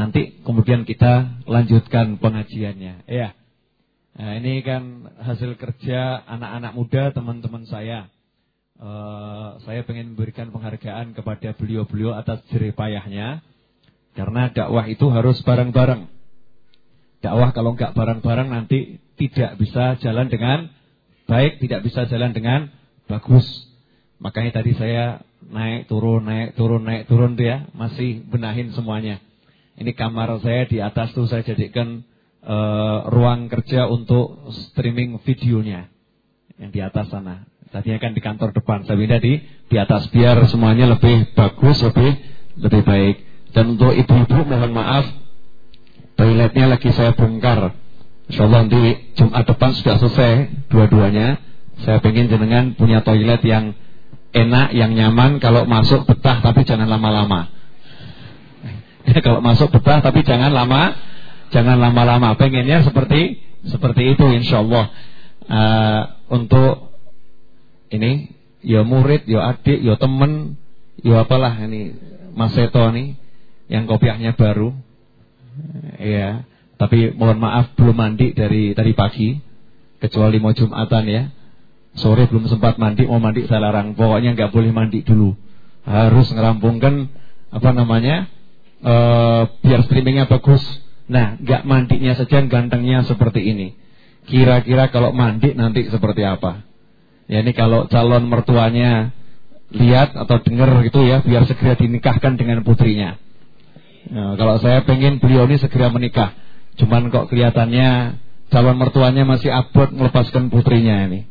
nanti kemudian kita lanjutkan pengajiannya. Ya. Nah, ini kan hasil kerja anak-anak muda teman-teman saya. Uh, saya ingin memberikan penghargaan kepada beliau-beliau atas jeripayahnya. Karena dakwah itu harus bareng-bareng. Dakwah kalau nggak bareng-bareng nanti tidak bisa jalan dengan baik, tidak bisa jalan dengan bagus. Makanya tadi saya naik turun naik turun naik turun tuh ya, masih benahin semuanya. Ini kamar saya di atas tuh saya jadikan uh, ruang kerja untuk streaming videonya yang di atas sana. Tadinya kan di kantor depan, saya pindah di di atas biar semuanya lebih bagus, lebih lebih baik. Dan untuk ibu-ibu mohon maaf, toiletnya lagi saya bongkar. Insya Allah nanti Jumat depan sudah selesai dua-duanya. Saya pengen jenengan punya toilet yang enak, yang nyaman. Kalau masuk betah, tapi jangan lama-lama. kalau masuk betah, tapi jangan lama, jangan lama-lama. Pengennya seperti seperti itu, Insya Allah. Uh, untuk ini ya murid, ya adik, ya temen, ya apalah ini Mas Seto nih yang kopiahnya baru. Ya, tapi mohon maaf belum mandi dari tadi pagi kecuali mau Jumatan ya. Sore belum sempat mandi, mau mandi saya larang. Pokoknya nggak boleh mandi dulu. Harus ngerampungkan apa namanya? E, biar streamingnya bagus. Nah, nggak mandinya saja gantengnya seperti ini. Kira-kira kalau mandi nanti seperti apa? Ya ini kalau calon mertuanya lihat atau dengar gitu ya, biar segera dinikahkan dengan putrinya. Nah, kalau saya pengen beliau ini segera menikah, cuman kok kelihatannya calon mertuanya masih abot melepaskan putrinya ini.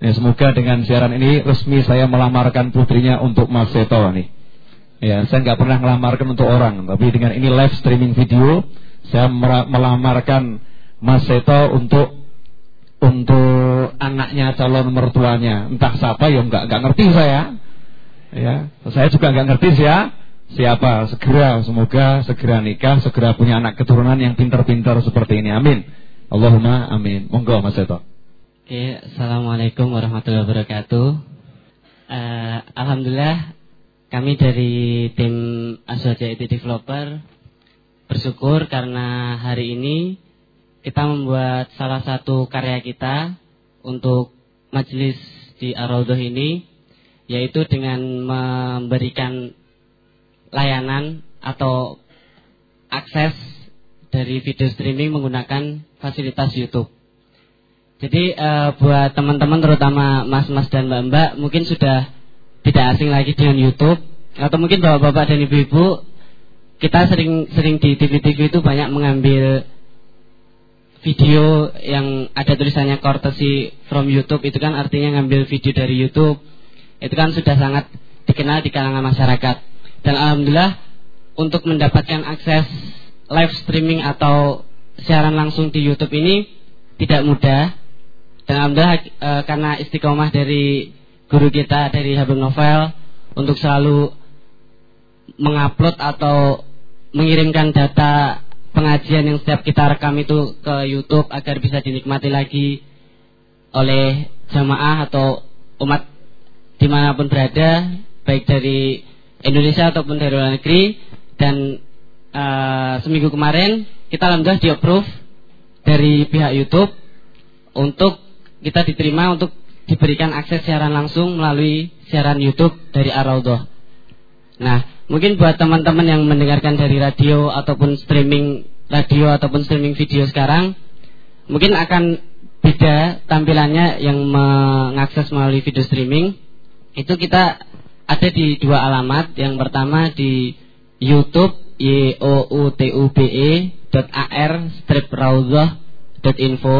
Ya, semoga dengan siaran ini resmi saya melamarkan putrinya untuk Mas Seto nih. Ya, saya nggak pernah melamarkan untuk orang, tapi dengan ini live streaming video, saya melamarkan Mas Seto untuk untuk anaknya calon mertuanya. Entah siapa ya enggak enggak ngerti saya. Ya, saya juga enggak ngerti sih ya. Siapa segera semoga segera nikah, segera punya anak keturunan yang pintar-pintar seperti ini. Amin. Allahumma amin. Monggo Mas Seto. Oke, Assalamualaikum warahmatullahi wabarakatuh. Uh, Alhamdulillah kami dari tim Aswaja IT Developer bersyukur karena hari ini kita membuat salah satu karya kita untuk majelis di ar ini yaitu dengan memberikan layanan atau akses dari video streaming menggunakan fasilitas YouTube. Jadi uh, buat teman-teman terutama mas-mas dan mbak-mbak mungkin sudah tidak asing lagi dengan YouTube. Atau mungkin bapak-bapak dan ibu-ibu kita sering sering di TV-TV itu banyak mengambil video yang ada tulisannya courtesy from YouTube. Itu kan artinya ngambil video dari YouTube. Itu kan sudah sangat dikenal di kalangan masyarakat. Dan alhamdulillah untuk mendapatkan akses live streaming atau siaran langsung di YouTube ini tidak mudah. Dan alhamdulillah e, karena istiqomah dari guru kita dari Habib Novel untuk selalu mengupload atau mengirimkan data pengajian yang setiap kita rekam itu ke YouTube agar bisa dinikmati lagi oleh jamaah atau umat di mana pun berada baik dari Indonesia ataupun dari luar negeri. Dan uh, seminggu kemarin kita alhamdulillah di approve dari pihak YouTube untuk kita diterima untuk diberikan akses siaran langsung melalui siaran YouTube dari Araudoh. Nah, mungkin buat teman-teman yang mendengarkan dari radio ataupun streaming radio ataupun streaming video sekarang, mungkin akan beda tampilannya yang mengakses melalui video streaming. Itu kita ada di dua alamat. Yang pertama di YouTube y o u t u b e .ar strip info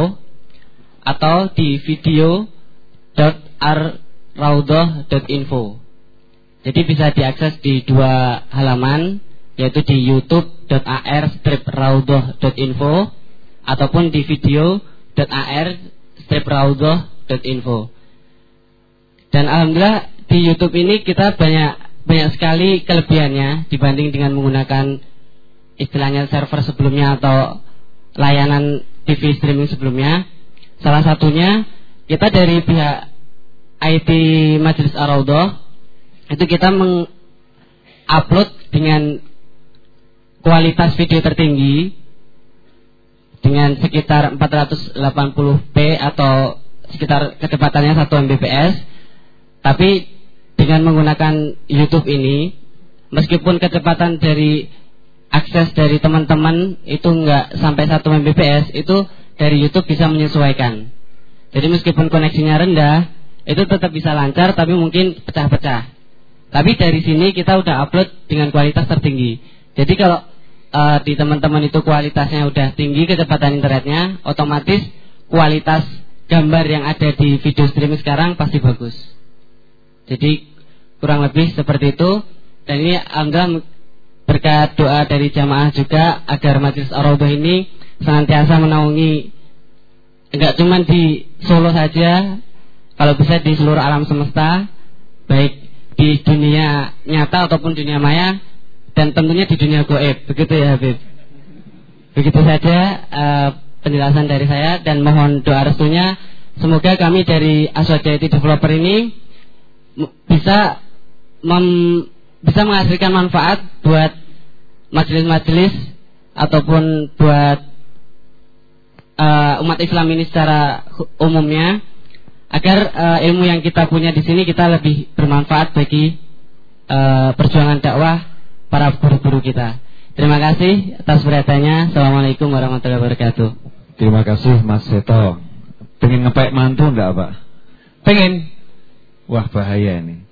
atau di video .r jadi bisa diakses di dua halaman yaitu di youtube.ar strip info ataupun di video.ar strip info Dan alhamdulillah di YouTube ini kita banyak banyak sekali kelebihannya dibanding dengan menggunakan istilahnya server sebelumnya atau layanan TV streaming sebelumnya. Salah satunya kita dari pihak IT Majelis ar itu kita mengupload dengan kualitas video tertinggi dengan sekitar 480p atau sekitar kecepatannya 1 Mbps. Tapi dengan menggunakan YouTube ini meskipun kecepatan dari akses dari teman-teman itu enggak sampai 1 Mbps itu dari YouTube bisa menyesuaikan jadi meskipun koneksinya rendah itu tetap bisa lancar tapi mungkin pecah-pecah tapi dari sini kita udah upload dengan kualitas tertinggi jadi kalau uh, di teman-teman itu kualitasnya udah tinggi kecepatan internetnya, otomatis kualitas gambar yang ada di video streaming sekarang pasti bagus. Jadi kurang lebih seperti itu. Dan ini alhamdulillah berkat doa dari jamaah juga agar majelis ar ini senantiasa menaungi enggak cuma di Solo saja, kalau bisa di seluruh alam semesta, baik di dunia nyata ataupun dunia maya dan tentunya di dunia goib. Begitu ya Habib. Begitu saja uh, penjelasan dari saya dan mohon doa restunya semoga kami dari Aswajayati Developer ini bisa mem, bisa menghasilkan manfaat buat majelis-majelis ataupun buat uh, umat Islam ini secara umumnya agar uh, ilmu yang kita punya di sini kita lebih bermanfaat bagi uh, perjuangan dakwah para guru-guru kita. Terima kasih atas perhatiannya. Assalamualaikum warahmatullahi wabarakatuh. Terima kasih Mas Seto. Pengen ngepek mantu enggak Pak? Pengen? Wah bahaya ini.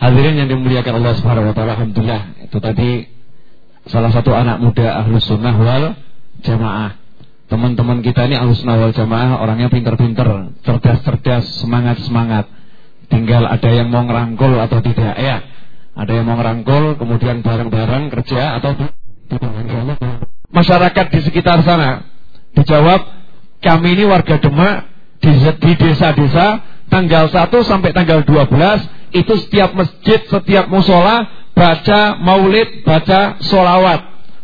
Hadirin yang dimuliakan Allah Subhanahu wa taala, alhamdulillah itu tadi salah satu anak muda Ahlus Sunnah wal Jamaah. Teman-teman kita ini Ahlus Sunnah wal Jamaah orangnya pinter-pinter, cerdas-cerdas, semangat-semangat. Tinggal ada yang mau ngerangkul atau tidak ya. Ada yang mau ngerangkul, kemudian bareng-bareng kerja atau masyarakat di sekitar sana dijawab kami ini warga Demak di, desa-desa tanggal 1 sampai tanggal 12 itu setiap masjid, setiap musola baca maulid, baca solawat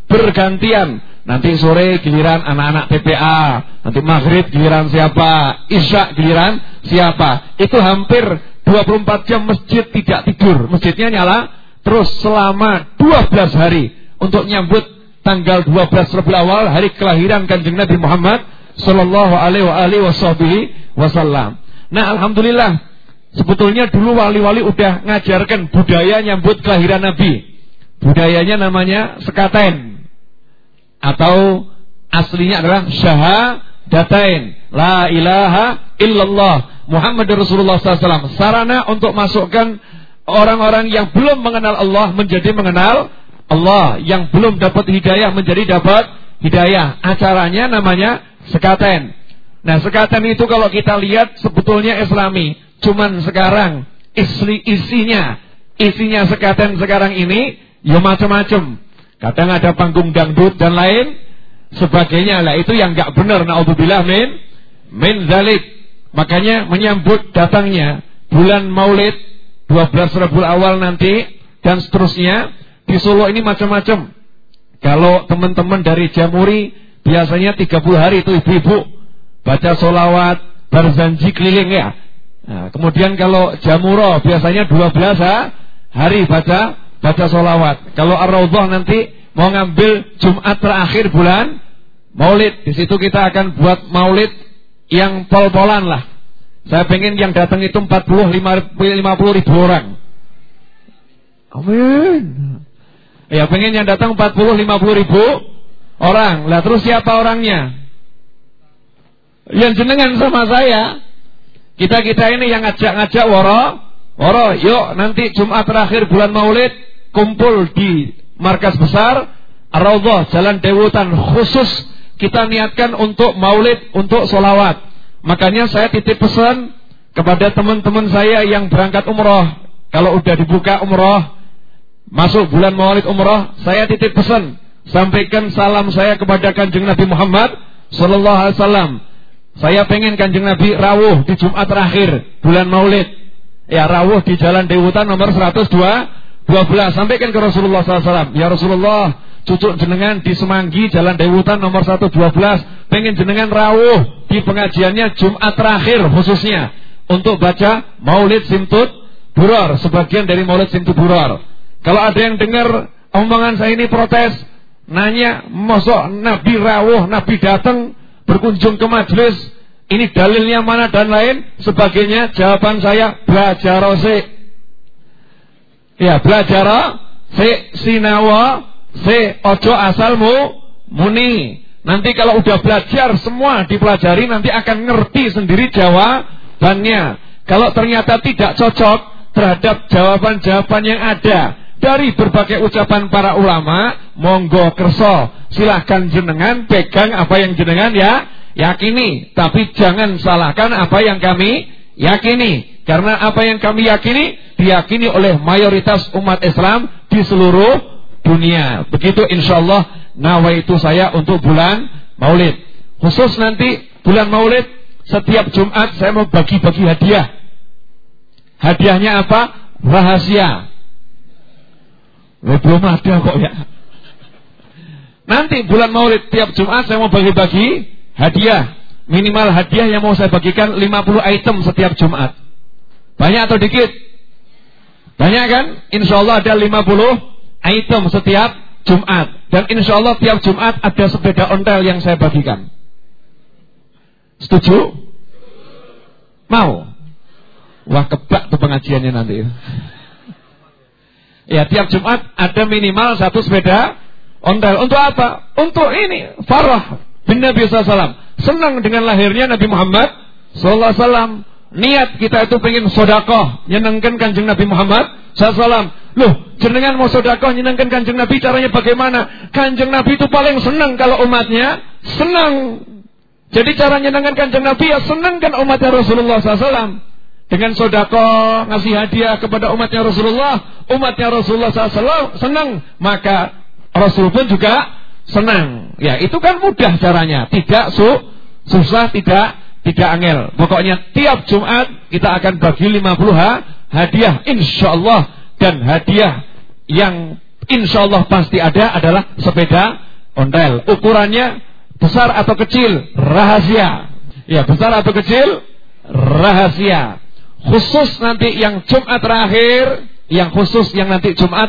bergantian. Nanti sore giliran anak-anak TPA, nanti maghrib giliran siapa, isya giliran siapa. Itu hampir 24 jam masjid tidak tidur. Masjidnya nyala terus selama 12 hari untuk nyambut tanggal 12 Rabiul Awal hari kelahiran Kanjeng Nabi Muhammad sallallahu alaihi wasallam. Nah, alhamdulillah sebetulnya dulu wali-wali udah ngajarkan budaya nyambut kelahiran Nabi. Budayanya namanya sekaten atau aslinya adalah syahadatain. La ilaha illallah Muhammad Rasulullah SAW sarana untuk masukkan orang-orang yang belum mengenal Allah menjadi mengenal Allah. Yang belum dapat hidayah menjadi dapat hidayah. Acaranya namanya sekaten. Nah sekaten itu kalau kita lihat sebetulnya islami. Cuman sekarang isi isinya isinya sekaten sekarang ini ya macam-macam kadang ada panggung dangdut dan lain sebagainya lah itu yang nggak benar naudzubillah min min zalik Makanya menyambut datangnya bulan Maulid 12 Rabiul Awal nanti dan seterusnya di Solo ini macam-macam. Kalau teman-teman dari Jamuri biasanya 30 hari itu ibu-ibu baca solawat, berzanji keliling ya. Nah, kemudian kalau Jamuro biasanya 12 ha, hari baca baca solawat. Kalau Ar-Raudhah nanti mau ngambil Jumat terakhir bulan Maulid, di situ kita akan buat Maulid yang pol-polan lah. Saya pengen yang datang itu 40 50 ribu orang. Amin. Ya pengen yang datang 40 50 ribu orang. Lah terus siapa orangnya? Yang jenengan sama saya. Kita-kita ini yang ngajak-ngajak woro. Woro, yuk nanti Jumat terakhir bulan Maulid kumpul di markas besar Ar-Raudhah Jalan Dewutan khusus kita niatkan untuk maulid, untuk solawat. Makanya saya titip pesan kepada teman-teman saya yang berangkat umroh. Kalau udah dibuka umroh, masuk bulan maulid umroh, saya titip pesan. Sampaikan salam saya kepada kanjeng Nabi Muhammad Sallallahu Alaihi Wasallam. Saya pengen kanjeng Nabi rawuh di Jumat terakhir bulan maulid. Ya rawuh di Jalan Dewutan nomor 102 12 sampaikan ke Rasulullah SAW. Ya Rasulullah, cucuk jenengan di Semanggi Jalan Dewutan nomor 112 pengen jenengan rawuh di pengajiannya Jumat terakhir khususnya untuk baca Maulid Simtut Buror sebagian dari Maulid Simtut Buror kalau ada yang dengar omongan saya ini protes nanya, mosok Nabi rawuh, Nabi datang berkunjung ke majelis, ini dalilnya mana dan lain sebagainya. Jawaban saya belajar se. Ya, belajar se sinawa se ojo asalmu muni. Nanti kalau udah belajar semua dipelajari nanti akan ngerti sendiri jawabannya. Kalau ternyata tidak cocok terhadap jawaban-jawaban yang ada dari berbagai ucapan para ulama, monggo kerso, silahkan jenengan pegang apa yang jenengan ya yakini, tapi jangan salahkan apa yang kami yakini, karena apa yang kami yakini diyakini oleh mayoritas umat Islam di seluruh dunia. Begitu insya Allah nawa itu saya untuk bulan Maulid. Khusus nanti bulan Maulid setiap Jumat saya mau bagi-bagi hadiah. Hadiahnya apa? Rahasia. Loh, belum ada kok ya. Nanti bulan Maulid tiap Jumat saya mau bagi-bagi hadiah. Minimal hadiah yang mau saya bagikan 50 item setiap Jumat. Banyak atau dikit? Banyak kan? Insya Allah ada 50 item setiap Jumat. Dan insya Allah tiap Jumat ada sepeda ontel yang saya bagikan. Setuju? Mau? Wah kebak tuh pengajiannya nanti. Ya tiap Jumat ada minimal satu sepeda ontel. Untuk apa? Untuk ini farah bin Nabi SAW. Senang dengan lahirnya Nabi Muhammad SAW. Niat kita itu pengen sodakoh, nyenengkan kanjeng Nabi Muhammad SAW. Loh, jenengan mau sodakoh, nyenengkan kanjeng Nabi, caranya bagaimana? Kanjeng Nabi itu paling senang kalau umatnya senang. Jadi cara nyenengkan kanjeng Nabi ya senangkan umatnya Rasulullah SAW dengan sodako ngasih hadiah kepada umatnya Rasulullah, umatnya Rasulullah SAW senang, maka Rasul pun juga senang. Ya, itu kan mudah caranya, tidak su susah, tidak tidak angel. Pokoknya tiap Jumat kita akan bagi 50 ha, hadiah insya Allah dan hadiah yang insya Allah pasti ada adalah sepeda ontel. Ukurannya besar atau kecil rahasia. Ya, besar atau kecil rahasia khusus nanti yang Jumat terakhir, yang khusus yang nanti Jumat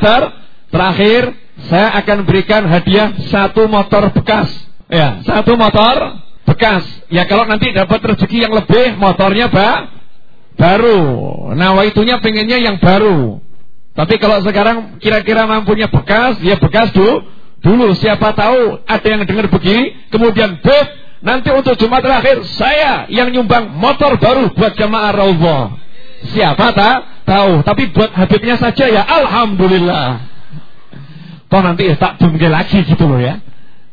terakhir, saya akan berikan hadiah satu motor bekas. Ya, satu motor bekas. Ya kalau nanti dapat rezeki yang lebih, motornya ba baru. Nawaitunya pengennya yang baru. Tapi kalau sekarang kira-kira mampunya bekas, ya bekas dulu. Dulu siapa tahu ada yang dengar begini, kemudian beb Nanti untuk Jumat terakhir saya yang nyumbang motor baru buat jamaah Raudhah. Siapa tak tahu, tapi buat Habibnya saja ya alhamdulillah. Toh nanti ya tak tunggu lagi gitu loh ya.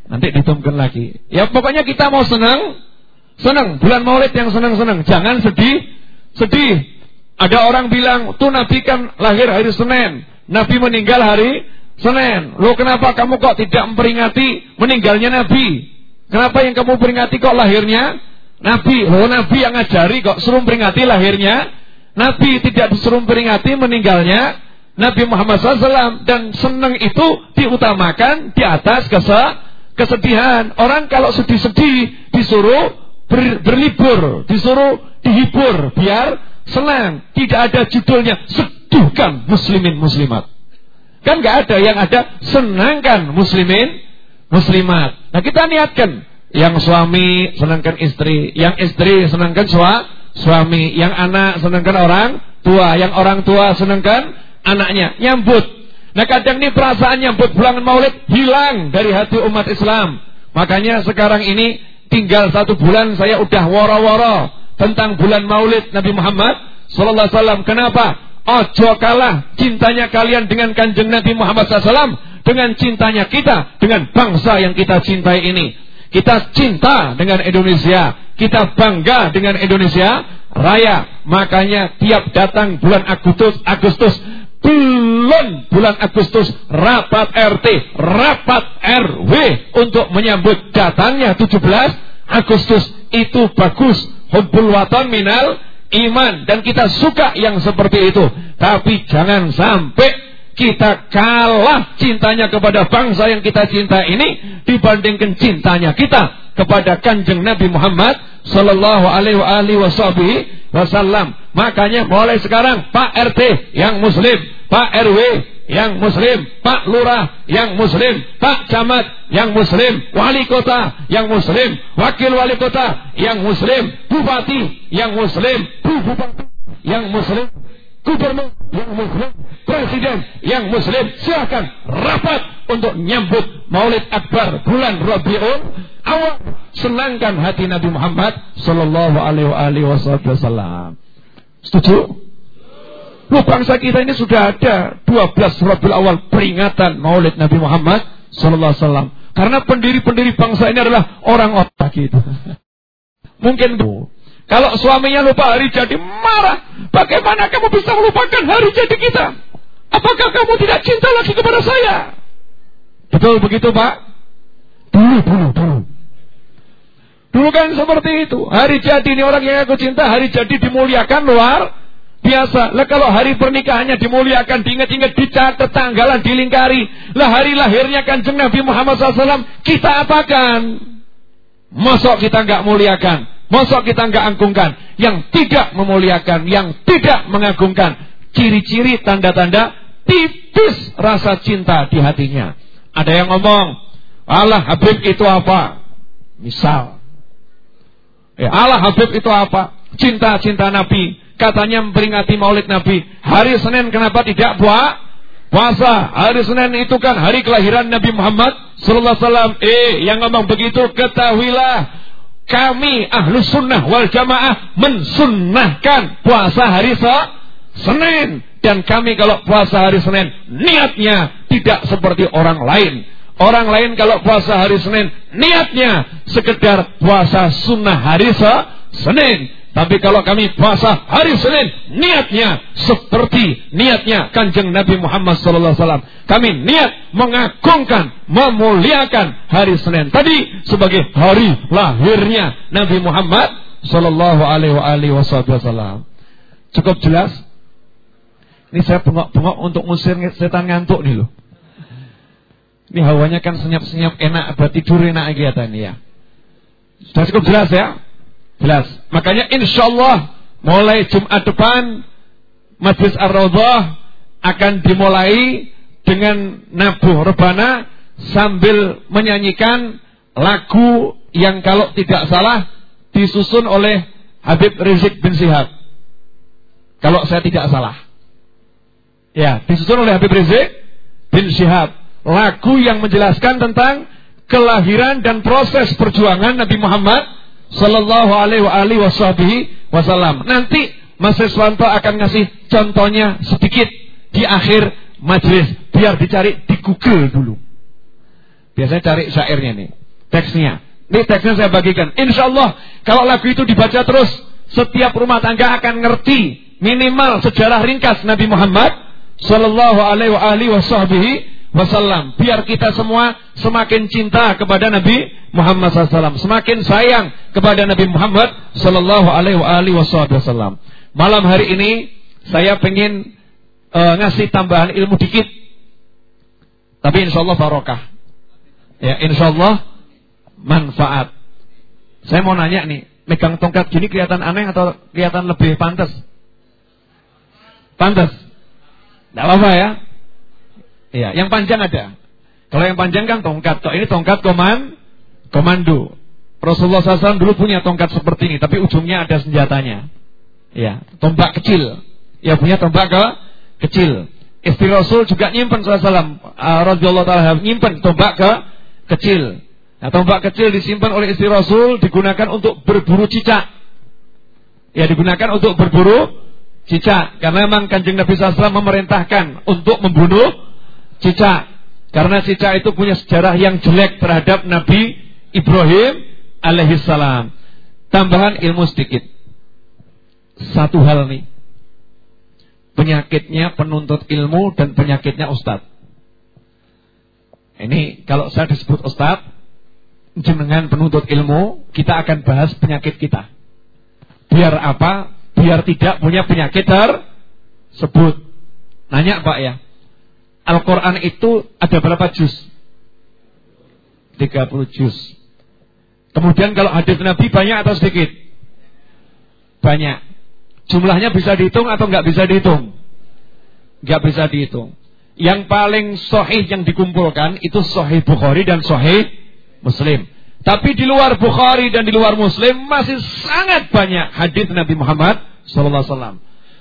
Nanti ditunggu lagi. Ya pokoknya kita mau senang, senang. Bulan Maulid yang senang-senang, jangan sedih, sedih. Ada orang bilang, tuh Nabi kan lahir hari Senin, Nabi meninggal hari Senin. Loh kenapa kamu kok tidak memperingati meninggalnya Nabi? Kenapa yang kamu peringati kok lahirnya Nabi? Loh Nabi yang ngajari kok suruh peringati lahirnya Nabi tidak disuruh peringati meninggalnya Nabi Muhammad SAW dan senang itu diutamakan di atas kesedihan. Orang kalau sedih-sedih disuruh ber, berlibur, disuruh dihibur biar senang. Tidak ada judulnya sedihkan muslimin muslimat. Kan nggak ada yang ada senangkan muslimin muslimat. Nah kita niatkan yang suami senangkan istri, yang istri senangkan sua, suami, yang anak senangkan orang tua, yang orang tua senangkan anaknya, nyambut. Nah kadang ini perasaan nyambut bulan maulid hilang dari hati umat Islam. Makanya sekarang ini tinggal satu bulan saya udah woro-woro tentang bulan maulid Nabi Muhammad Sallallahu Alaihi Wasallam. Kenapa? Ojo kalah cintanya kalian dengan kanjeng Nabi Muhammad SAW dengan cintanya kita dengan bangsa yang kita cintai ini. Kita cinta dengan Indonesia, kita bangga dengan Indonesia Raya. Makanya tiap datang bulan Agustus, Agustus bulan bulan Agustus rapat RT, rapat RW untuk menyambut datangnya 17 Agustus itu bagus. Hubbul watan minal iman dan kita suka yang seperti itu. Tapi jangan sampai kita kalah cintanya kepada bangsa yang kita cinta ini dibandingkan cintanya kita kepada kanjeng Nabi Muhammad Sallallahu Alaihi Wasallam. Makanya mulai sekarang Pak RT yang Muslim, Pak RW yang muslim, Pak Lurah yang muslim, Pak Camat yang muslim, wali kota yang muslim, wakil wali kota yang muslim, bupati yang muslim, bu bupati yang muslim, gubernur yang muslim, presiden yang muslim, silakan rapat untuk nyambut Maulid Akbar bulan Rabiul Awal. Senangkan hati Nabi Muhammad sallallahu alaihi wasallam. Setuju? Loh bangsa kita ini sudah ada 12 Rabiul Awal peringatan Maulid Nabi Muhammad sallallahu alaihi wasallam. Karena pendiri-pendiri bangsa ini adalah orang-orang gitu. Mungkin bu. Kalau suaminya lupa hari jadi marah. Bagaimana kamu bisa melupakan hari jadi kita? Apakah kamu tidak cinta lagi kepada saya? Betul begitu Pak? Dulu, dulu, dulu. Dulu kan seperti itu. Hari jadi ini orang yang aku cinta, hari jadi dimuliakan luar biasa. Lah kalau hari pernikahannya dimuliakan, diingat-ingat, dicatat tanggalan, dilingkari. Lah hari lahirnya kanjeng Nabi Muhammad SAW, kita apakan? Masuk kita nggak muliakan. Masa kita nggak agungkan? Yang tidak memuliakan, yang tidak mengagungkan. Ciri-ciri tanda-tanda tipis rasa cinta di hatinya. Ada yang ngomong, Allah Habib itu apa? Misal. Ya, Allah Habib itu apa? Cinta-cinta Nabi. Katanya memperingati maulid Nabi. Hari Senin kenapa tidak buat? Puasa. Hari Senin itu kan hari kelahiran Nabi Muhammad Sallallahu Alaihi Wasallam. Eh, yang ngomong begitu ketahuilah kami ahlu sunnah wal jamaah mensunnahkan puasa hari se Senin. Dan kami kalau puasa hari Senin niatnya tidak seperti orang lain. Orang lain kalau puasa hari Senin niatnya sekedar puasa sunnah hari se Senin. Tapi kalau kami puasa hari Senin, niatnya seperti niatnya kanjeng Nabi Muhammad SAW. Kami niat mengagungkan, memuliakan hari Senin tadi sebagai hari lahirnya Nabi Muhammad Sallallahu Alaihi Wasallam. Cukup jelas? Ini saya bengok-bengok untuk ngusir setan ngantuk nih loh. Ini hawanya kan senyap-senyap enak, buat tidur enak kegiatan ya. Sudah cukup jelas ya? Jelas. Makanya insya Allah mulai Jumat depan Majlis Ar-Rawdah akan dimulai dengan nabuh rebana sambil menyanyikan lagu yang kalau tidak salah disusun oleh Habib Rizik bin Sihab. Kalau saya tidak salah. Ya, disusun oleh Habib Rizik bin Sihab. Lagu yang menjelaskan tentang kelahiran dan proses perjuangan Nabi Muhammad Sallallahu alaihi wasallam. Nanti Mas Riswanto akan ngasih contohnya sedikit di akhir majelis biar dicari di Google dulu. Biasanya cari syairnya nih, teksnya. Ini teksnya saya bagikan. Insya Allah kalau lagu itu dibaca terus, setiap rumah tangga akan ngerti minimal sejarah ringkas Nabi Muhammad Sallallahu alaihi wasallam. Biar kita semua semakin cinta kepada Nabi Muhammad SAW. Semakin sayang kepada Nabi Muhammad Sallallahu Alaihi Wasallam. Malam hari ini saya pengen uh, ngasih tambahan ilmu dikit, tapi insya Allah barokah. Ya, insya Allah manfaat. Saya mau nanya nih, megang tongkat gini kelihatan aneh atau kelihatan lebih pantas? Pantas. Tidak apa-apa ya. Iya, yang panjang ada. Kalau yang panjang kan tongkat. Kalau ini tongkat koman, komando. Rasulullah SAW dulu punya tongkat seperti ini, tapi ujungnya ada senjatanya. Ya, tombak kecil. Ya punya tombak ke kecil. Istri Rasul juga nyimpen SAW. Uh, Rasulullah taala nyimpen tombak ke kecil. Nah, tombak kecil disimpan oleh istri Rasul digunakan untuk berburu cicak. Ya, digunakan untuk berburu cicak. Karena memang kanjeng Nabi SAW memerintahkan untuk membunuh cicak. Karena cicak itu punya sejarah yang jelek terhadap Nabi Ibrahim alaihissalam. Tambahan ilmu sedikit. Satu hal nih. Penyakitnya penuntut ilmu dan penyakitnya ustadz. Ini kalau saya disebut ustadz, jenengan penuntut ilmu, kita akan bahas penyakit kita. Biar apa? Biar tidak punya penyakit tersebut. Nanya Pak ya. Al-Quran itu ada berapa juz? 30 juz. Kemudian kalau hadis Nabi banyak atau sedikit? Banyak. Jumlahnya bisa dihitung atau nggak bisa dihitung? Nggak bisa dihitung. yang paling sahih yang dikumpulkan itu sahih Bukhari dan sahih Muslim. Tapi di luar Bukhari dan di luar Muslim masih sangat banyak hadis Nabi Muhammad sallallahu alaihi wasallam.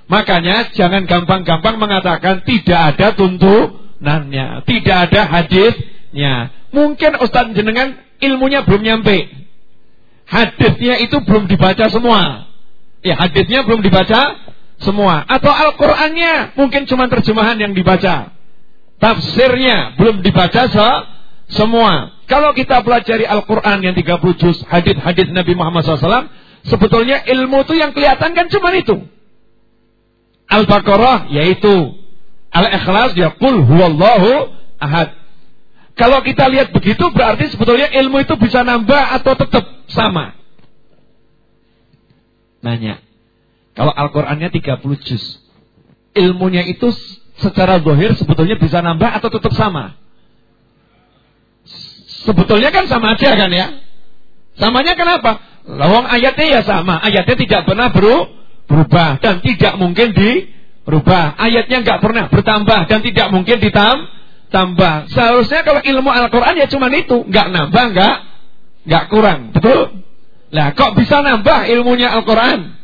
Makanya jangan gampang-gampang mengatakan tidak ada tuntunannya, tidak ada hadisnya. Mungkin Ustaz jenengan ilmunya belum nyampe. Hadisnya itu belum dibaca semua. Ya, hadisnya belum dibaca semua. Atau Al-Qur'annya mungkin cuma terjemahan yang dibaca. Tafsirnya belum dibaca se semua. Kalau kita pelajari Al-Quran yang 30 juz, hadis-hadis Nabi Muhammad SAW, sebetulnya ilmu itu yang kelihatan kan cuma itu. Al-Baqarah yaitu Al-Ikhlas ya qul huwallahu ahad. Kalau kita lihat begitu berarti sebetulnya ilmu itu bisa nambah atau tetap sama. Nanya. Kalau Al-Qur'annya 30 juz. Ilmunya itu secara zahir sebetulnya bisa nambah atau tetap sama? Sebetulnya kan sama aja kan ya? Samanya kenapa? Lawang ayatnya ya sama. Ayatnya tidak pernah berubah berubah dan tidak mungkin dirubah. Ayatnya nggak pernah bertambah dan tidak mungkin ditambah. Seharusnya kalau ilmu Al-Quran ya cuma itu, nggak nambah, nggak nggak kurang, betul? Lah kok bisa nambah ilmunya Al-Quran?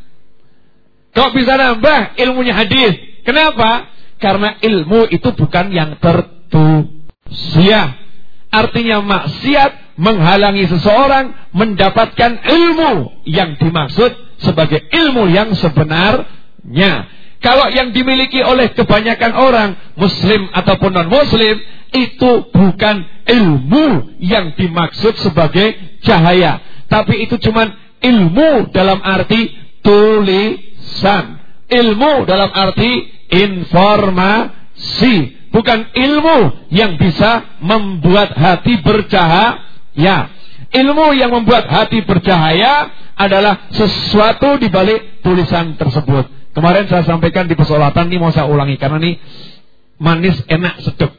Kok bisa nambah ilmunya hadis? Kenapa? Karena ilmu itu bukan yang tertusia. Artinya maksiat menghalangi seseorang mendapatkan ilmu yang dimaksud sebagai ilmu yang sebenarnya. Kalau yang dimiliki oleh kebanyakan orang, muslim ataupun non-muslim, itu bukan ilmu yang dimaksud sebagai cahaya. Tapi itu cuma ilmu dalam arti tulisan. Ilmu dalam arti informasi. Bukan ilmu yang bisa membuat hati bercahaya. Ilmu yang membuat hati bercahaya adalah sesuatu di balik tulisan tersebut. Kemarin saya sampaikan di pesolatan ini mau saya ulangi karena ini manis, enak, sedap.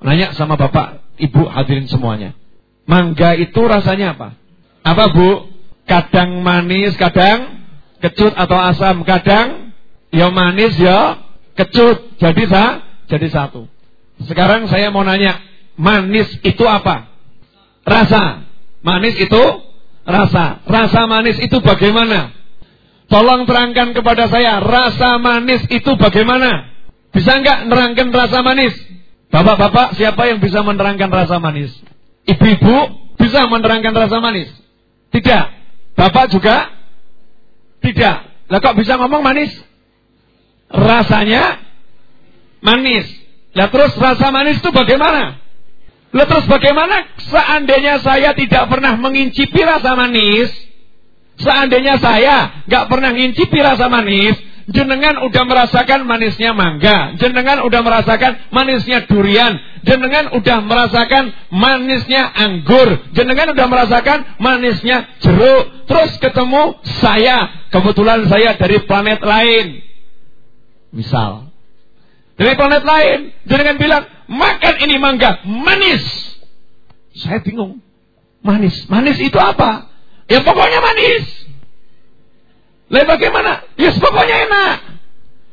Nanya sama bapak, ibu hadirin semuanya. Mangga itu rasanya apa? Apa bu? Kadang manis, kadang kecut atau asam, kadang ya manis ya kecut. Jadi sa, jadi satu. Sekarang saya mau nanya, manis itu apa? Rasa. Manis itu rasa. Rasa manis itu bagaimana? Tolong terangkan kepada saya, rasa manis itu bagaimana? Bisa nggak nerangkan rasa manis? Bapak-bapak, siapa yang bisa menerangkan rasa manis? Ibu-ibu bisa menerangkan rasa manis? Tidak. Bapak juga? Tidak. Lah kok bisa ngomong manis? Rasanya manis. Lah terus rasa manis itu bagaimana? Lalu terus bagaimana seandainya saya tidak pernah mengincipi rasa manis? Seandainya saya nggak pernah mengincipi rasa manis, jenengan udah merasakan manisnya mangga, jenengan udah merasakan manisnya durian, jenengan udah merasakan manisnya anggur, jenengan udah merasakan manisnya jeruk, terus ketemu saya, kebetulan saya dari planet lain. Misal, dari planet lain. Jangan bilang, makan ini mangga, manis. Saya bingung. Manis. Manis itu apa? Ya pokoknya manis. Lah bagaimana? Ya yes, pokoknya enak.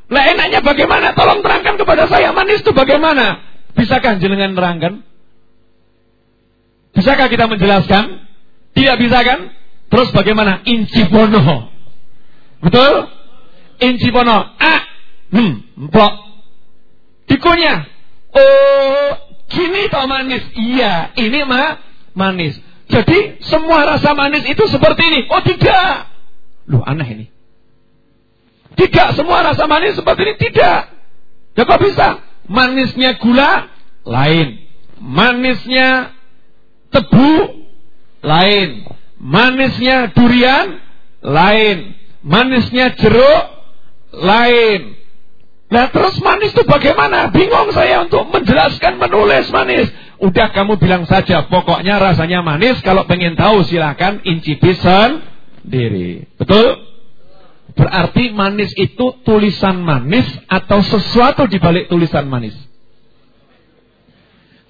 Lah enaknya bagaimana? Tolong terangkan kepada saya. Manis itu bagaimana? Bisakah jenengan terangkan? Bisakah kita menjelaskan? Tidak bisa kan? Terus bagaimana? Inci bono. Betul? Inci bono. Ah, hmm, plok. Dikunyah. Oh, gini toh manis. Iya, ini mah manis. Jadi semua rasa manis itu seperti ini. Oh tidak. Loh aneh ini. Tidak semua rasa manis seperti ini. Tidak. Ya kok bisa? Manisnya gula lain. Manisnya tebu lain. Manisnya durian lain. Manisnya jeruk lain. Nah terus manis itu bagaimana? Bingung saya untuk menjelaskan menulis manis. Udah kamu bilang saja, pokoknya rasanya manis. Kalau pengen tahu silahkan incipi sendiri. Betul? Berarti manis itu tulisan manis atau sesuatu di balik tulisan manis?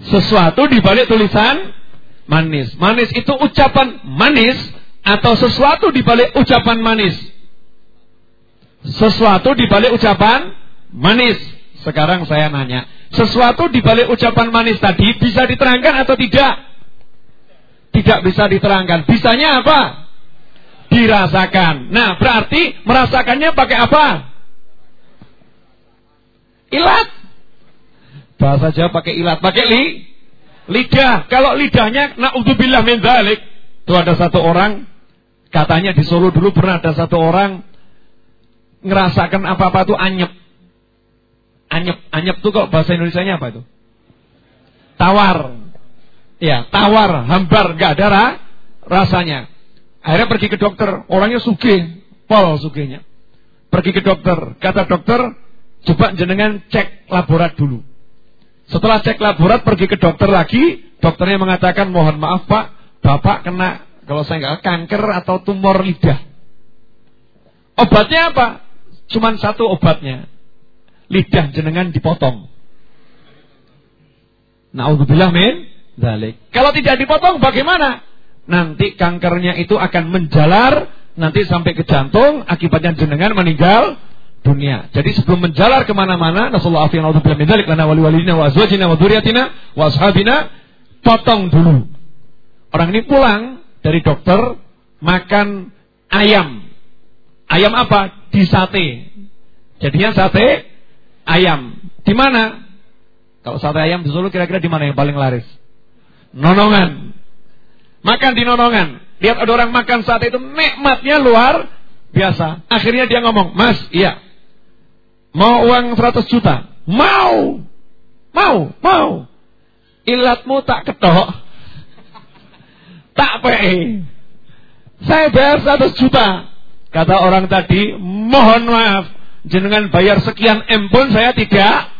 Sesuatu di balik tulisan manis. Manis itu ucapan manis atau sesuatu di balik ucapan manis? Sesuatu di balik ucapan manis. Sekarang saya nanya, Sesuatu di balik ucapan manis tadi bisa diterangkan atau tidak? Tidak bisa diterangkan. Bisanya apa? Dirasakan. Nah, berarti merasakannya pakai apa? Ilat. Bahasa Jawa pakai ilat, pakai li lidah. Kalau lidahnya naudzubillah min dzalik. Itu ada satu orang katanya di Solo dulu pernah ada satu orang ngerasakan apa-apa tuh anyep. Anyep, anyep tuh kok bahasa Indonesia-nya apa itu? Tawar. Ya, tawar, hambar, gak ada ra, rasanya. Akhirnya pergi ke dokter, orangnya suge, pol sugenya. Pergi ke dokter, kata dokter, coba jenengan cek laborat dulu. Setelah cek laborat, pergi ke dokter lagi, dokternya mengatakan, mohon maaf pak, bapak kena, kalau saya nggak kanker atau tumor lidah. Obatnya apa? Cuman satu obatnya, lidah jenengan dipotong. Naudzubillah min dzalik. Kalau tidak dipotong bagaimana? Nanti kankernya itu akan menjalar nanti sampai ke jantung akibatnya jenengan meninggal dunia. Jadi sebelum menjalar ke mana-mana, Nasallahu alaihi wa min dzalik lana wali walina wa azwajina wa dzurriyyatina potong dulu. Orang ini pulang dari dokter makan ayam. Ayam apa? Di sate. Jadinya sate ayam. Di mana? Kalau sate ayam di Solo kira-kira di mana yang paling laris? Nonongan. Makan di nonongan. Lihat ada orang makan sate itu nikmatnya luar biasa. Akhirnya dia ngomong, "Mas, iya. Mau uang 100 juta?" "Mau." "Mau, mau." Ilatmu tak ketok. Tak pe. Saya bayar 100 juta. Kata orang tadi, mohon maaf jenengan bayar sekian M pun saya tidak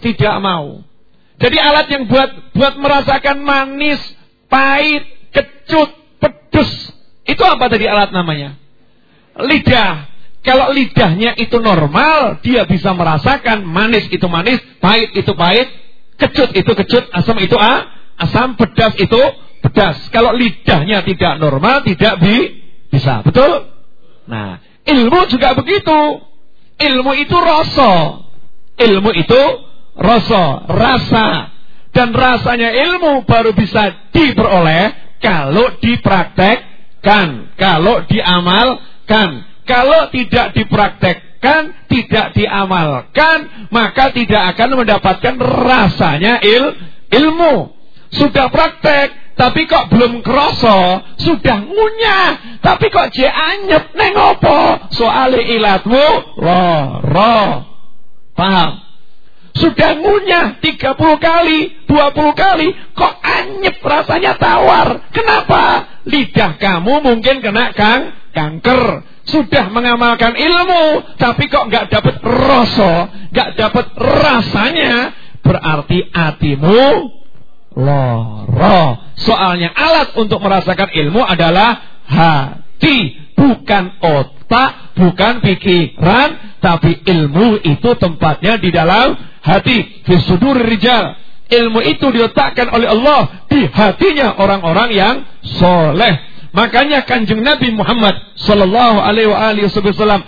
tidak mau. Jadi alat yang buat buat merasakan manis, pahit, kecut, pedes, itu apa tadi alat namanya? Lidah. Kalau lidahnya itu normal, dia bisa merasakan manis itu manis, pahit itu pahit, kecut itu kecut, asam itu a, asam, pedas itu pedas. Kalau lidahnya tidak normal, tidak bi bisa. Betul? Nah, ilmu juga begitu. Ilmu itu rasa. Ilmu itu rasa, rasa. Dan rasanya ilmu baru bisa diperoleh kalau dipraktekkan, kalau diamalkan. Kalau tidak dipraktekkan, tidak diamalkan, maka tidak akan mendapatkan rasanya il, ilmu. Sudah praktek, tapi kok belum kroso, sudah ngunyah, tapi kok je anyep neng opo? Soale ilatmu roh. Paham? Sudah ngunyah 30 kali, 20 kali, kok anyep rasanya tawar. Kenapa? Lidah kamu mungkin kena kang kanker. Sudah mengamalkan ilmu, tapi kok nggak dapat rasa, nggak dapat rasanya, berarti hatimu loro. Soalnya alat untuk merasakan ilmu adalah hati, bukan otak, bukan pikiran, tapi ilmu itu tempatnya di dalam hati. Fisudur rijal. Ilmu itu diletakkan oleh Allah di hatinya orang-orang yang soleh. Makanya kanjeng Nabi Muhammad Sallallahu Alaihi Wasallam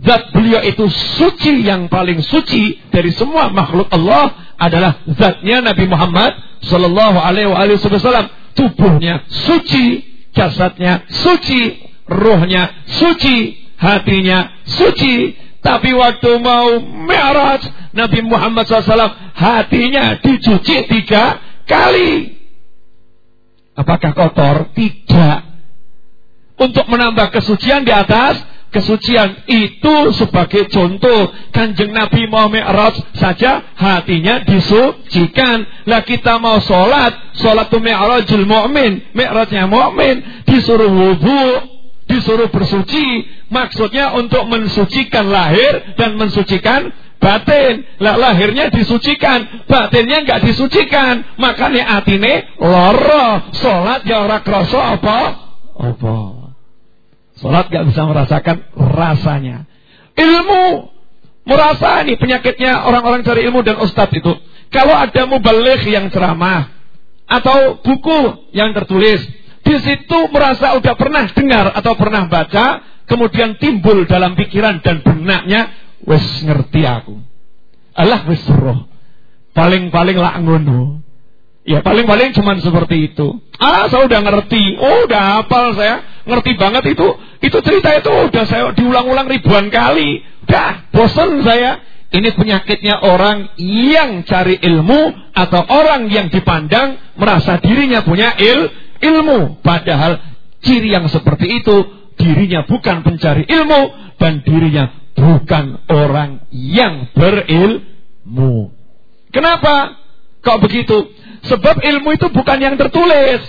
Zat beliau itu suci yang paling suci dari semua makhluk Allah adalah zatnya Nabi Muhammad Sallallahu Alaihi Wasallam. Tubuhnya suci, jasadnya suci, rohnya suci, hatinya suci. Tapi waktu mau Mi'raj Nabi Muhammad SAW hatinya dicuci tiga kali. Apakah kotor? Tidak. Untuk menambah kesucian di atas kesucian itu sebagai contoh. Kanjeng Nabi mau mi'raj saja hatinya disucikan. Lah kita mau sholat sholat itu mi'rajul mu'min. Mi'rajnya mu'min disuruh wudhu disuruh bersuci. Maksudnya untuk mensucikan lahir dan mensucikan batin. Lah lahirnya disucikan batinnya nggak disucikan. Makanya atine loro sholat ya ora kroso apa apa Sholat gak bisa merasakan rasanya. Ilmu merasa ini penyakitnya orang-orang cari ilmu dan ustadz itu. Kalau ada mubalik yang ceramah atau buku yang tertulis, di situ merasa udah pernah dengar atau pernah baca, kemudian timbul dalam pikiran dan benaknya, wes ngerti aku. Allah wes roh. Paling-paling lah ngono. Ya paling-paling cuman seperti itu. Ah, saya udah ngerti. Oh, udah hafal saya. Ngerti banget itu. Itu cerita itu udah saya diulang-ulang ribuan kali. Udah, bosan saya. Ini penyakitnya orang yang cari ilmu atau orang yang dipandang merasa dirinya punya il ilmu. Padahal ciri yang seperti itu dirinya bukan pencari ilmu dan dirinya bukan orang yang berilmu. Kenapa? Kok begitu? Sebab ilmu itu bukan yang tertulis.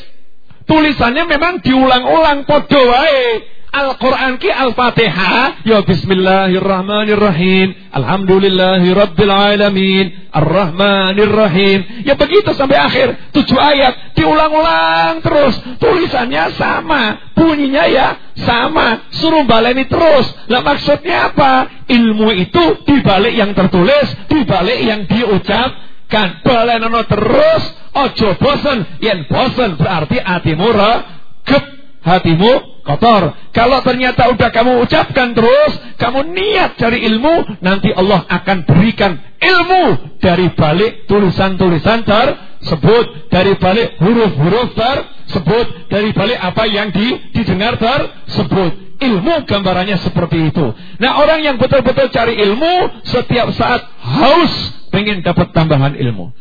Tulisannya memang diulang-ulang podo wae. Al-Quran ki Al-Fatihah. Ya Bismillahirrahmanirrahim. Alhamdulillahirabbil alamin Ar-Rahmanirrahim. Ya begitu sampai akhir. Tujuh ayat. Diulang-ulang terus. Tulisannya sama. Bunyinya ya sama. Suruh baleni terus. Lah maksudnya apa? Ilmu itu dibalik yang tertulis Dibalik yang diucap kan balenono terus ojo bosen. Yen bosen berarti hatimu regep hatimu kotor. Kalau ternyata udah kamu ucapkan terus kamu niat cari ilmu nanti Allah akan berikan ilmu dari balik tulisan-tulisan tersebut dari balik huruf-huruf tersebut dari balik apa yang di, didengar tersebut. Ilmu gambarannya seperti itu. Nah orang yang betul-betul cari ilmu setiap saat haus pengen dapat tambahan ilmu.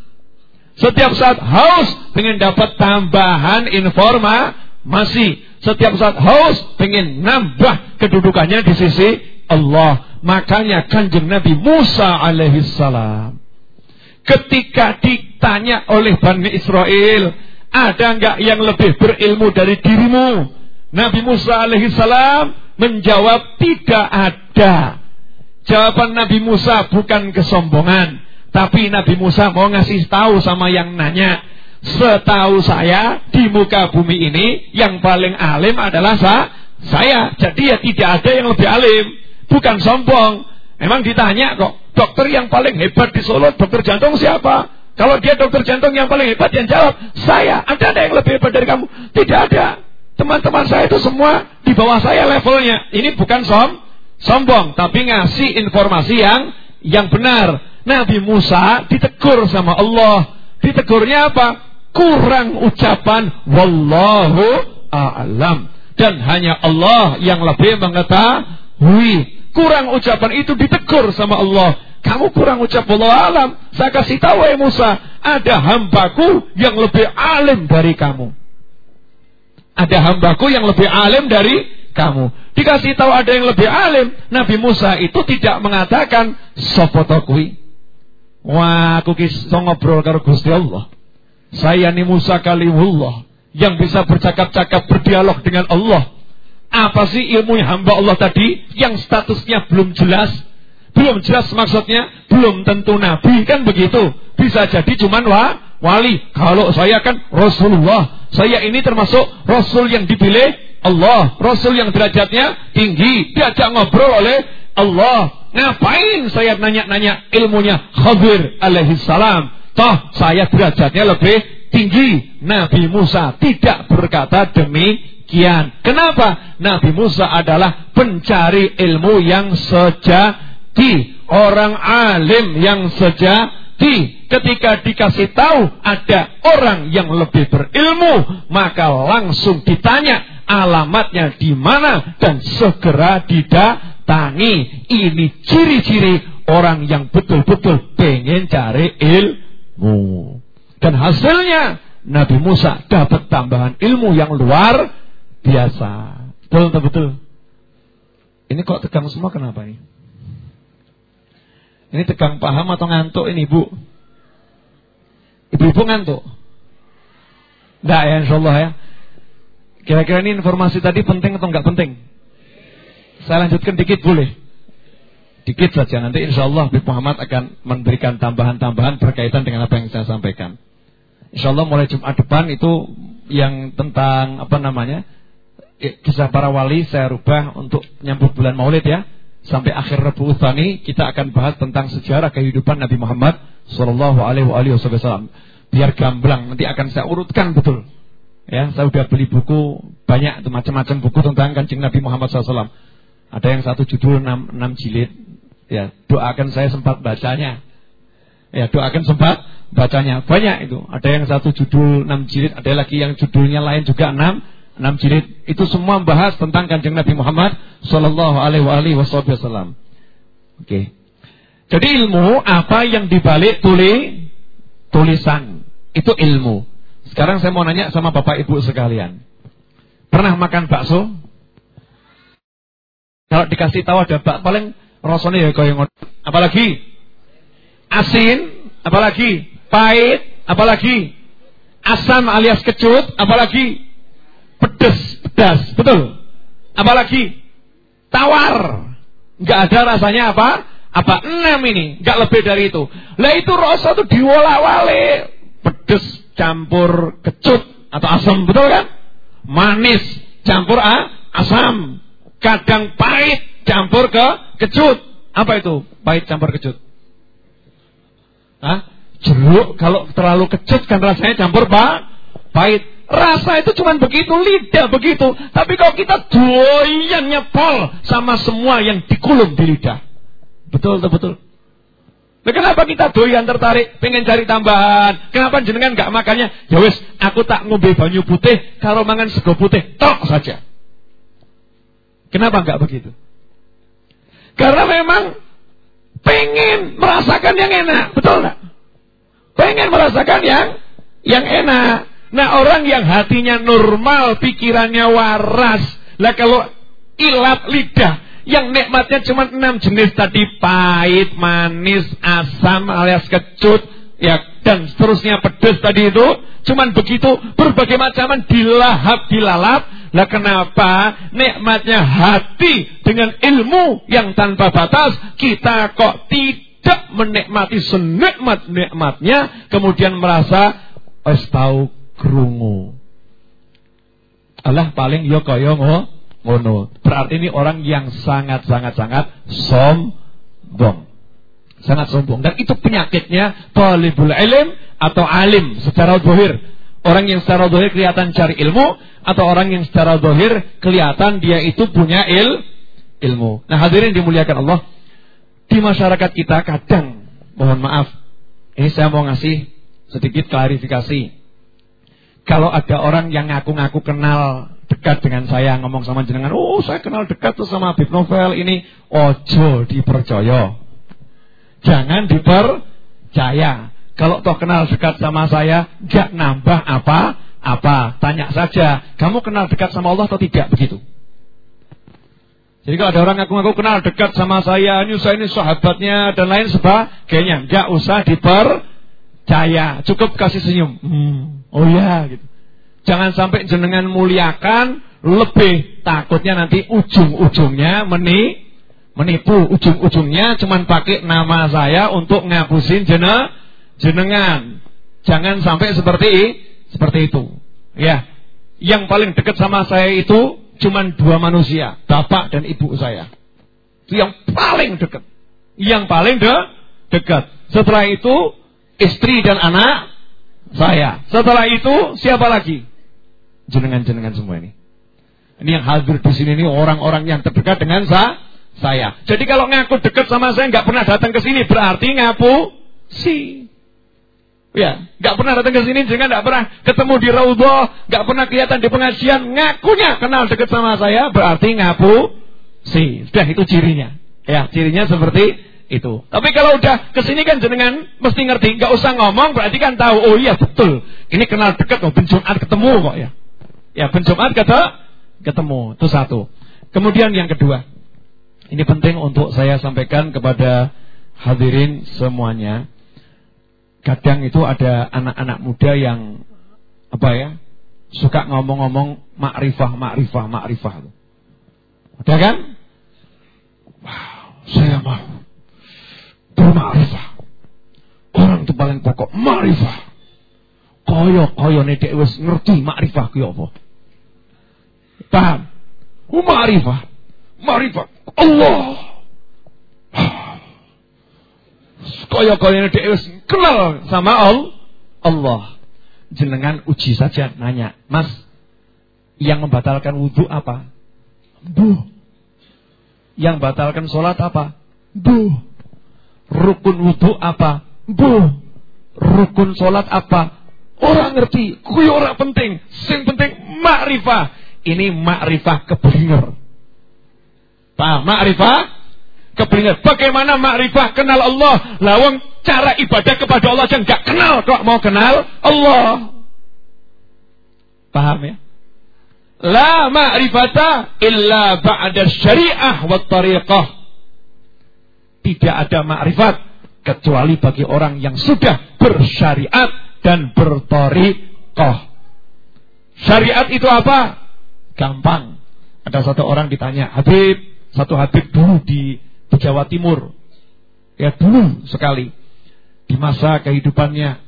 Setiap saat haus pengen dapat tambahan informasi. Setiap saat haus pengen nambah kedudukannya di sisi Allah. Makanya kanjeng Nabi Musa alaihi salam. Ketika ditanya oleh Bani Israel, ada nggak yang lebih berilmu dari dirimu? Nabi Musa alaihi salam menjawab tidak ada. Jawaban Nabi Musa bukan kesombongan, tapi Nabi Musa mau ngasih tahu sama yang nanya. Setahu saya di muka bumi ini yang paling alim adalah sa saya. Jadi ya tidak ada yang lebih alim. Bukan sombong. Memang ditanya kok, dokter yang paling hebat di Solo, dokter jantung siapa? Kalau dia dokter jantung yang paling hebat yang jawab, saya. Ada ada yang lebih hebat dari kamu? Tidak ada. Teman-teman saya itu semua di bawah saya levelnya. Ini bukan som sombong, tapi ngasih informasi yang yang benar. Nabi Musa ditegur sama Allah. Ditegurnya apa? Kurang ucapan wallahu a'lam. Dan hanya Allah yang lebih mengetahui. Kurang ucapan itu ditegur sama Allah. Kamu kurang ucap Allah alam. Saya kasih tahu ya Musa. Ada hambaku yang lebih alim dari kamu. Ada hambaku yang lebih alim dari kamu. Dikasih tahu ada yang lebih alim. Nabi Musa itu tidak mengatakan sopotokui. Wah, aku kisah ngobrol karo Gusti Allah. Saya ini Musa kalimullah yang bisa bercakap-cakap berdialog dengan Allah. Apa sih ilmu hamba Allah tadi yang statusnya belum jelas? Belum jelas maksudnya belum tentu nabi kan begitu. Bisa jadi cuman wa, wali. Kalau saya kan Rasulullah. Saya ini termasuk Rasul yang dipilih Allah. Rasul yang derajatnya tinggi. Diajak ngobrol oleh Allah. Ngapain saya nanya-nanya ilmunya Khadir alaihi salam? Toh saya derajatnya lebih tinggi. Nabi Musa tidak berkata demikian. Kenapa? Nabi Musa adalah pencari ilmu yang sejati. Orang alim yang sejati. Ketika dikasih tahu ada orang yang lebih berilmu, maka langsung ditanya alamatnya di mana dan segera tidak Tangi Ini ciri-ciri orang yang betul-betul pengen cari ilmu. Dan hasilnya Nabi Musa dapat tambahan ilmu yang luar biasa. Betul. betul. Ini kok tegang semua kenapa ini? Ini tegang paham atau ngantuk ini ibu? Ibu-ibu ngantuk? Enggak ya insya Allah ya. Kira-kira ini informasi tadi penting atau enggak penting? Saya lanjutkan dikit boleh? Dikit saja nanti insya Allah Habib Muhammad akan memberikan tambahan-tambahan berkaitan dengan apa yang saya sampaikan. Insya Allah mulai Jumat depan itu yang tentang apa namanya kisah para wali saya rubah untuk nyambut bulan Maulid ya. Sampai akhir Rabu Uthani kita akan bahas tentang sejarah kehidupan Nabi Muhammad Sallallahu Alaihi Wasallam. Biar gamblang nanti akan saya urutkan betul. Ya, saya sudah beli buku banyak macam-macam buku tentang kancing Nabi Muhammad SAW. Ada yang satu judul enam, enam jilid. Ya, doakan saya sempat bacanya. Ya, doakan sempat bacanya. Banyak itu. Ada yang satu judul enam jilid, ada lagi yang judulnya lain juga enam enam jilid. Itu semua membahas tentang kanjeng Nabi Muhammad Sallallahu Alaihi Wasallam. Oke. Jadi ilmu apa yang dibalik tuli tulisan itu ilmu. Sekarang saya mau nanya sama bapak ibu sekalian. Pernah makan bakso? Kalau dikasih tahu ada bak paling rasanya ya yang apalagi asin, apalagi pahit, apalagi asam alias kecut, apalagi pedas, pedas, betul. Apalagi tawar, nggak ada rasanya apa? Apa enam ini? Nggak lebih dari itu. Lah itu rasa tuh diwola-wale, pedas campur kecut atau asam, betul kan? Manis campur ah, asam, kadang pahit campur ke kecut. Apa itu? Pahit campur kecut. Hah? Jeruk kalau terlalu kecut kan rasanya campur pak pahit. Rasa itu cuma begitu, lidah begitu. Tapi kalau kita doyan nyepol sama semua yang dikulum di lidah. Betul, betul, betul. Nah, kenapa kita doyan tertarik, pengen cari tambahan? Kenapa jenengan nggak makannya? Ya wis, aku tak ngombe banyu putih, kalau mangan sego putih, tok saja. Kenapa nggak begitu? Karena memang pengen merasakan yang enak, betul nggak? Pengen merasakan yang yang enak. Nah orang yang hatinya normal, pikirannya waras. Lah kalau ilat lidah, yang nikmatnya cuma enam jenis tadi pahit, manis, asam alias kecut, ya dan seterusnya pedas tadi itu, cuman begitu berbagai macaman dilahap dilalap. Lah kenapa nikmatnya hati dengan ilmu yang tanpa batas kita kok tidak menikmati senikmat nikmatnya kemudian merasa wis tahu krungu. Allah paling yo kaya ngono. Berarti ini orang yang sangat-sangat-sangat sombong. Sangat sombong. Dan itu penyakitnya talibul ilm atau alim secara zahir. Orang yang secara zahir kelihatan cari ilmu atau orang yang secara zahir kelihatan dia itu punya il ilmu. Nah, hadirin dimuliakan Allah. Di masyarakat kita kadang mohon maaf. Ini saya mau ngasih sedikit klarifikasi. Kalau ada orang yang ngaku-ngaku kenal dekat dengan saya ngomong sama jenengan, oh saya kenal dekat tuh sama Habib Novel ini, ojo dipercaya. Jangan dipercaya. Kalau toh kenal dekat sama saya, gak nambah apa-apa. Tanya saja, kamu kenal dekat sama Allah atau tidak begitu? Jadi kalau ada orang ngaku-ngaku kenal dekat sama saya, ini saya ini sahabatnya dan lain sebagainya, gak usah dipercaya. Cukup kasih senyum. Hmm. Oh ya gitu. Jangan sampai jenengan muliakan lebih takutnya nanti ujung-ujungnya meni menipu ujung-ujungnya cuman pakai nama saya untuk ngapusin jena, jenengan. Jangan sampai seperti seperti itu. Ya. Yang paling dekat sama saya itu cuman dua manusia, bapak dan ibu saya. Itu yang paling dekat. Yang paling de dekat. Setelah itu istri dan anak saya. Setelah itu siapa lagi? Jenengan-jenengan semua ini. Ini yang hadir di sini ini orang-orang yang terdekat dengan sa saya. Jadi kalau ngaku dekat sama saya nggak pernah datang ke sini berarti ngapu si. Ya, nggak pernah datang ke sini jangan nggak pernah ketemu di raudhah, nggak pernah kelihatan di pengajian, ngakunya kenal dekat sama saya berarti ngapu si. Sudah itu cirinya. Ya, cirinya seperti itu. Tapi kalau udah ke sini kan jenengan mesti ngerti, nggak usah ngomong berarti kan tahu. Oh iya betul, ini kenal dekat loh, benjumat ketemu kok ya. Ya benjumat kata ketemu itu satu. Kemudian yang kedua, ini penting untuk saya sampaikan kepada hadirin semuanya. Kadang itu ada anak-anak muda yang apa ya suka ngomong-ngomong makrifah, makrifah, makrifah. Ada kan? Wow, saya mau bermakrifah. Orang itu paling pokok makrifah. Kaya kaya nek wis ngerti makrifah ki apa. Paham? Makrifah. Makrifah Allah. Kaya kaya nek wis kenal sama Allah. Jenengan uji saja nanya, "Mas, yang membatalkan wudhu apa?" Bu. Yang batalkan sholat apa? Bu. Rukun wudhu apa? Bu, rukun sholat apa? Orang ngerti, kuwi ora penting. Sing penting makrifah. Ini makrifah keblinger. Paham? Makrifah keblinger. Bagaimana makrifah kenal Allah? Lawang cara ibadah kepada Allah aja nggak kenal kok mau kenal Allah. Paham ya? La ma'rifata illa ba'da syariah wa tariqah. Tidak ada ma'rifat kecuali bagi orang yang sudah bersyariat dan bertariqah. Syariat itu apa? Gampang. Ada satu orang ditanya, Habib, satu Habib dulu di, di Jawa Timur. Ya dulu sekali. Di masa kehidupannya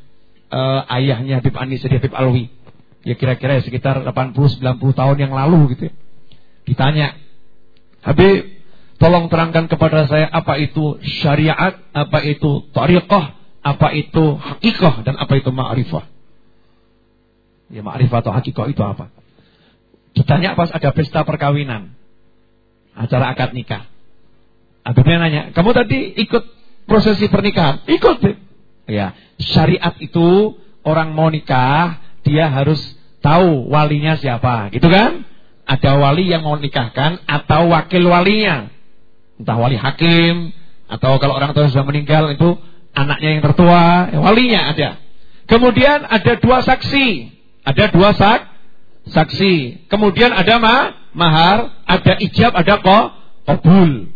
uh, ayahnya Habib Anis Habib Alwi ya kira-kira sekitar 80-90 tahun yang lalu gitu ya. Ditanya, Habib, tolong terangkan kepada saya apa itu syariat, apa itu tariqah, apa itu hakikah, dan apa itu ma'rifah. Ya ma'rifah atau hakikah itu apa? Ditanya pas ada pesta perkawinan, acara akad nikah. Habibnya nanya, kamu tadi ikut prosesi pernikahan? Ikut, Ya, syariat itu orang mau nikah dia harus tahu walinya siapa, gitu kan? Ada wali yang mau nikahkan atau wakil walinya. Entah wali hakim atau kalau orang tua sudah meninggal itu anaknya yang tertua, ya, walinya ada. Kemudian ada dua saksi, ada dua sak saksi. Kemudian ada ma mahar, ada ijab, ada ko kabul.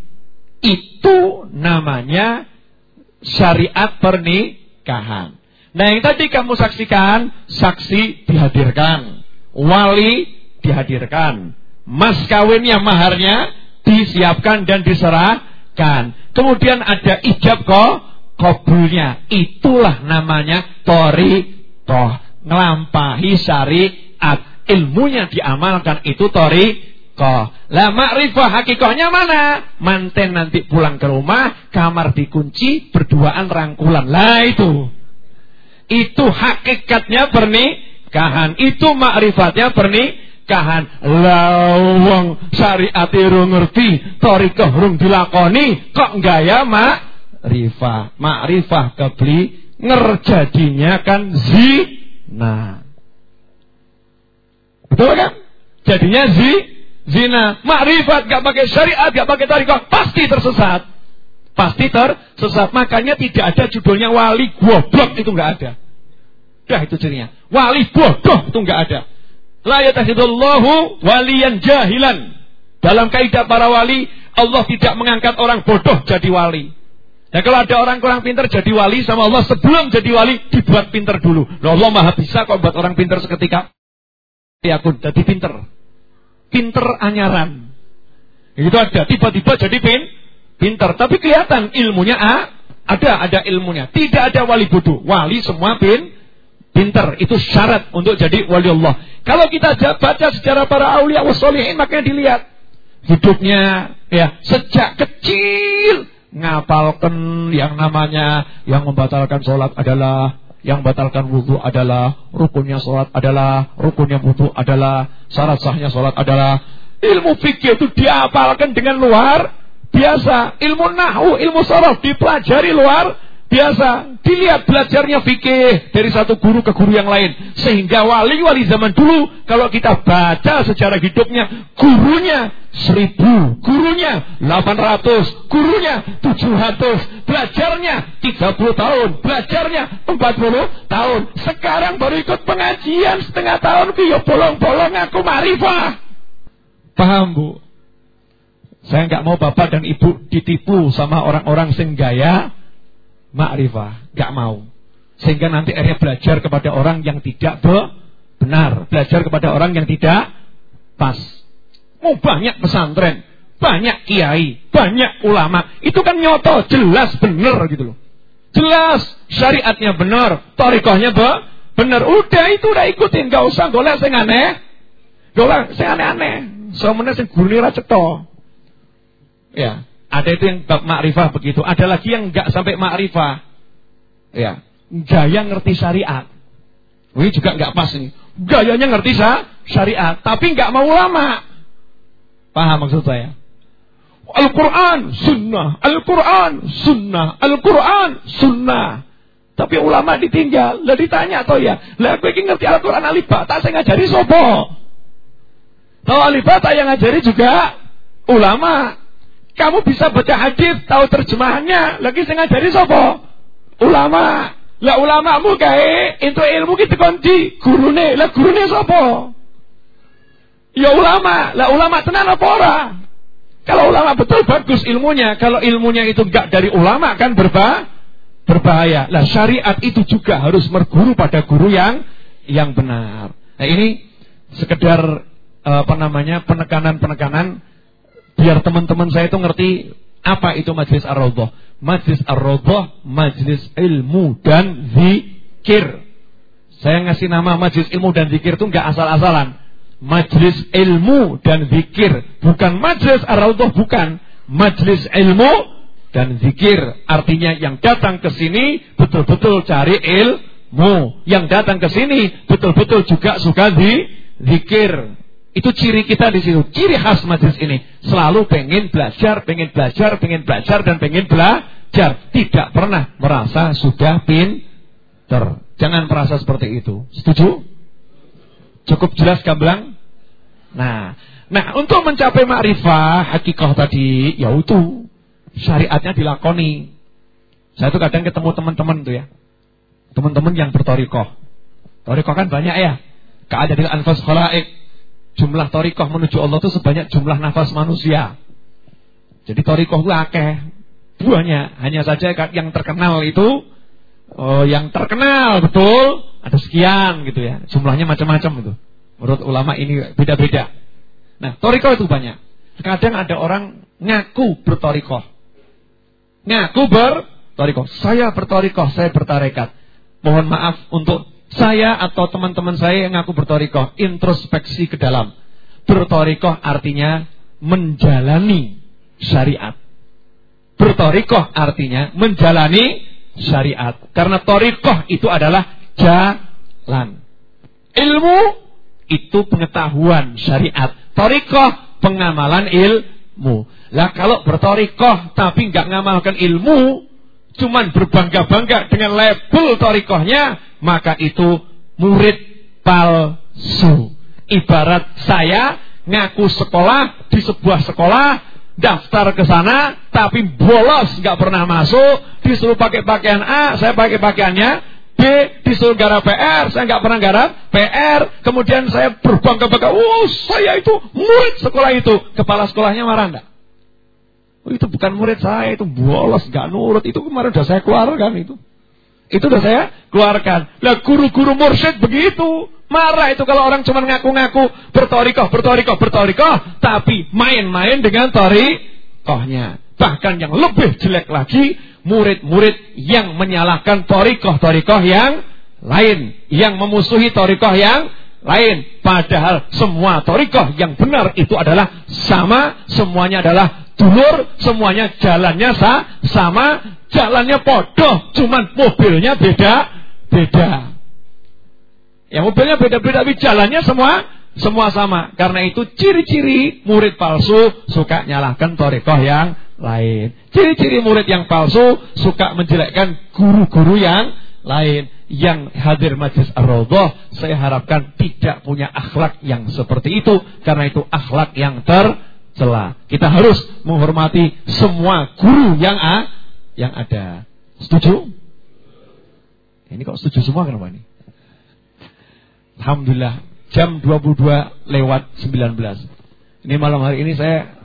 Itu namanya syariat pernikahan. Nah yang tadi kamu saksikan, saksi dihadirkan, wali dihadirkan, mas kawinnya maharnya disiapkan dan diserahkan. Kemudian ada ijab kok kabulnya. Itulah namanya tori toh ngelampahi syariat. Ilmunya diamalkan itu tori koh. Lah makrifah hakikahnya mana? Manten nanti pulang ke rumah, kamar dikunci, berduaan rangkulan. Lah itu. Itu hakikatnya pernikahan. Itu makrifatnya pernikahan. Lawang syariat irung ngerti, torikoh rung dilakoni, kok gaya makrifah. Makrifah kebeli ngerjadinya kan zina. Betul kan? Jadinya zi, zina. Makrifat gak pakai syariat, gak pakai tarikah, pasti tersesat pasti tersesat. Makanya tidak ada judulnya wali goblok itu nggak ada. Dah itu cirinya. Wali bodoh itu nggak ada. La yatahidullahu waliyan jahilan. Dalam kaidah para wali, Allah tidak mengangkat orang bodoh jadi wali. Dan kalau ada orang kurang pintar jadi wali sama Allah sebelum jadi wali dibuat pintar dulu. Loh Allah maha bisa kok buat orang pintar seketika. Ya aku jadi pintar. Pintar anyaran. Itu ada. Tiba-tiba jadi pin, pintar, tapi kelihatan ilmunya A, ada ada ilmunya. Tidak ada wali bodoh. Wali semua pin pintar. Itu syarat untuk jadi wali Allah. Kalau kita baca sejarah para aulia wassolihin, makanya dilihat hidupnya ya sejak kecil ngapalkan yang namanya yang membatalkan sholat adalah yang membatalkan wudhu adalah rukunnya sholat adalah rukunnya wudhu adalah syarat sahnya sholat adalah ilmu fikih itu diapalkan dengan luar biasa. Ilmu nahu, ilmu sorof dipelajari luar biasa. Dilihat belajarnya fikih dari satu guru ke guru yang lain. Sehingga wali-wali zaman dulu, kalau kita baca secara hidupnya, gurunya seribu, gurunya delapan ratus, gurunya tujuh ratus, belajarnya tiga puluh tahun, belajarnya empat puluh tahun. Sekarang baru ikut pengajian setengah tahun, biyo bolong-bolong aku marifah. Paham bu? Saya nggak mau bapak dan ibu ditipu sama orang-orang sing gaya makrifah, nggak mau. Sehingga nanti akhirnya belajar kepada orang yang tidak benar, belajar kepada orang yang tidak pas. Mau banyak pesantren, banyak kiai, banyak ulama, itu kan nyoto, jelas benar gitu loh. Jelas syariatnya benar, torikohnya be benar. Udah itu udah ikutin, gak usah golek sing aneh. Golek sing aneh-aneh. Semuanya sing guruni ra Ya, ada itu yang bab makrifah begitu. Ada lagi yang enggak sampai makrifah. Ya, gaya ngerti syariat. Ini juga enggak pas ini. Gayanya ngerti syariat, tapi enggak mau ulama. Paham maksud saya? Al-Quran sunnah, Al-Quran sunnah, Al-Quran sunnah. Tapi ulama ditinggal. Lah ditanya toh ya. Lah kowe iki ngerti Al-Qur'an alif ba tak sing ngajari sapa? Tahu alif ba tak yang ngajari juga ulama. Kamu bisa baca hadis, tahu terjemahannya, lagi sing ngajari sapa? Ulama. Lah ulamamu kae itu ilmu ki dikonci gurune. Lah gurune sapa? Ya ulama. Lah ulama tenan apa ora? Kalau ulama betul bagus ilmunya, kalau ilmunya itu enggak dari ulama kan berba berbahaya. Lah syariat itu juga harus berguru pada guru yang yang benar. Nah ini sekedar apa namanya penekanan-penekanan biar teman-teman saya itu ngerti apa itu majlis ar-raudhah. Majlis ar-raudhah, majlis ilmu dan zikir. Saya ngasih nama majlis ilmu dan zikir itu enggak asal-asalan. Majlis ilmu dan zikir, bukan majlis ar-raudhah bukan. Majlis ilmu dan zikir. Artinya yang datang ke sini betul-betul cari ilmu. Yang datang ke sini betul-betul juga suka di zikir. Itu ciri kita di situ. Ciri khas majlis ini. Selalu pengen belajar, pengen belajar, pengen belajar, dan pengen belajar. Tidak pernah merasa sudah pinter. Jangan merasa seperti itu. Setuju? Cukup jelas gamblang? Nah, nah untuk mencapai makrifah hakikah tadi, ya itu syariatnya dilakoni. Saya tuh kadang ketemu teman-teman tuh ya. Teman-teman yang bertorikoh. Torikoh kan banyak ya. Keadaan anfas khalaik jumlah torikoh menuju Allah itu sebanyak jumlah nafas manusia. Jadi torikoh itu akeh. Buahnya hanya saja yang terkenal itu oh, yang terkenal betul ada sekian gitu ya. Jumlahnya macam-macam itu. Menurut ulama ini beda-beda. Nah, torikoh itu banyak. Kadang ada orang ngaku bertorikoh. Ngaku bertorikoh. Saya bertorikoh, saya bertarekat. Mohon maaf untuk saya atau teman-teman saya yang ngaku bertorikoh, introspeksi ke dalam. Bertorikoh artinya menjalani syariat. Bertorikoh artinya menjalani syariat. Karena torikoh itu adalah jalan. Ilmu itu pengetahuan syariat. Torikoh pengamalan ilmu. Lah kalau bertorikoh tapi nggak ngamalkan ilmu, cuman berbangga-bangga dengan label torikohnya, maka itu murid palsu. Ibarat saya ngaku sekolah di sebuah sekolah, daftar ke sana, tapi bolos, nggak pernah masuk, disuruh pakai pakaian A, saya pakai pakaiannya, B, disuruh garap PR, saya nggak pernah garap PR, kemudian saya berbangga-bangga, oh saya itu murid sekolah itu, kepala sekolahnya marah enggak? Oh, itu bukan murid saya, itu bolos, gak nurut. Itu kemarin udah saya keluarkan itu. Itu udah saya keluarkan. Lah guru-guru mursyid begitu. Marah itu kalau orang cuma ngaku-ngaku bertorikoh, bertorikoh, bertorikoh. Tapi main-main dengan torikohnya. Bahkan yang lebih jelek lagi, murid-murid yang menyalahkan torikoh-torikoh yang lain. Yang memusuhi torikoh yang lain. Padahal semua torikoh yang benar itu adalah sama. Semuanya adalah dulur semuanya jalannya sa, sama, jalannya podo, cuman mobilnya beda, beda. Ya mobilnya beda-beda, tapi jalannya semua semua sama. Karena itu ciri-ciri murid palsu suka nyalahkan torekoh yang lain. Ciri-ciri murid yang palsu suka menjelekkan guru-guru yang lain. Yang hadir majlis ar-raudhah saya harapkan tidak punya akhlak yang seperti itu. Karena itu akhlak yang ter celah. Kita harus menghormati semua guru yang a, yang ada. Setuju? Ini kok setuju semua kenapa ini? Alhamdulillah jam 22 lewat 19. Ini malam hari ini saya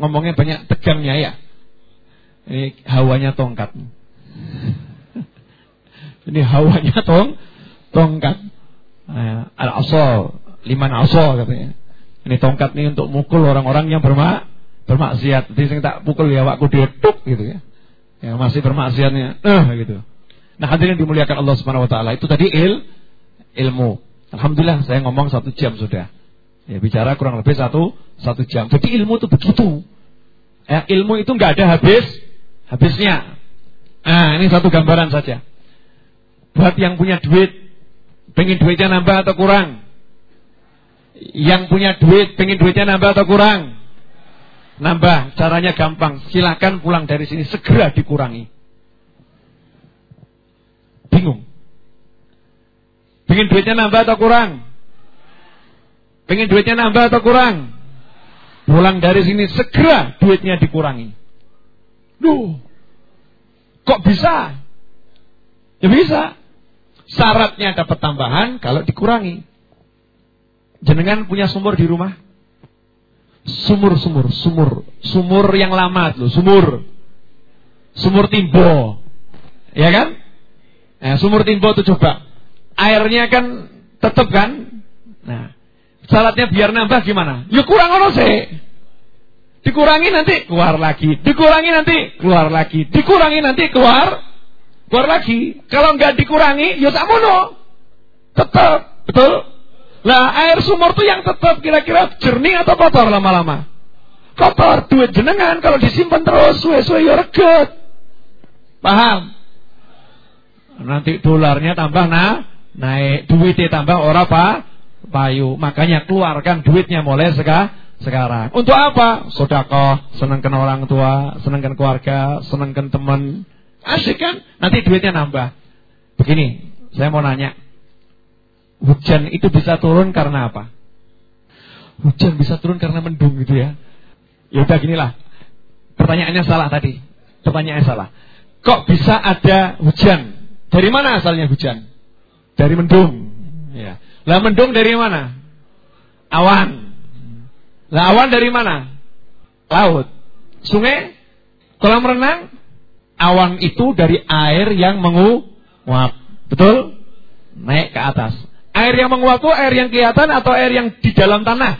ngomongnya banyak tegangnya ya. Ini hawanya tongkat. Ini hawanya tong tongkat. Uh, Al-asal, liman asal katanya. Ini tongkat ini untuk mukul orang-orang yang bermak bermaksiat. Jadi saya tak pukul ya waktu dia tuk gitu ya. Yang masih bermaksiatnya eh gitu. Nah, hadirin dimuliakan Allah Subhanahu wa taala. Itu tadi il ilmu. Alhamdulillah saya ngomong satu jam sudah. Ya bicara kurang lebih satu satu jam. Jadi ilmu itu begitu. Ya, ilmu itu nggak ada habis habisnya. Nah, ini satu gambaran saja. Buat yang punya duit, pengen duitnya nambah atau kurang? Yang punya duit, pengen duitnya nambah atau kurang? Nambah, caranya gampang. Silakan pulang dari sini segera dikurangi. Bingung. Pengen duitnya nambah atau kurang? Pengen duitnya nambah atau kurang? Pulang dari sini segera duitnya dikurangi. Duh, kok bisa? Ya bisa. Syaratnya dapat tambahan kalau dikurangi. Jenengan punya sumur di rumah? Sumur, sumur, sumur. Sumur yang lama tuh, sumur. Sumur timbo. Ya kan? Nah, sumur timbo tuh coba. Airnya kan tetap kan? Nah, syaratnya biar nambah gimana? Ya kurang ono sih. Dikurangi nanti keluar lagi, dikurangi nanti keluar lagi, dikurangi nanti keluar keluar lagi. Kalau nggak dikurangi, ya tak mono. Tetap, betul? Lah air sumur tuh yang tetap kira-kira jernih atau kotor lama-lama? Kotor, duit jenengan kalau disimpan terus suwe-suwe ya reget. Paham? Nanti dolarnya tambah nah, naik, duitnya tambah ora apa? Payu. Makanya keluarkan duitnya mulai sekarang sekarang. Untuk apa? Sodako, senangkan orang tua, senangkan keluarga, senangkan teman. Asik kan? Nanti duitnya nambah. Begini, saya mau nanya. Hujan itu bisa turun karena apa? Hujan bisa turun karena mendung gitu ya. Ya udah ginilah. Pertanyaannya salah tadi. Pertanyaannya salah. Kok bisa ada hujan? Dari mana asalnya hujan? Dari mendung. Ya. Lah mendung dari mana? Awan. Lah awan dari mana? Laut. Sungai? Kolam renang? Awan itu dari air yang menguap. Betul? Naik ke atas. Air yang menguap itu air yang kelihatan atau air yang di dalam tanah?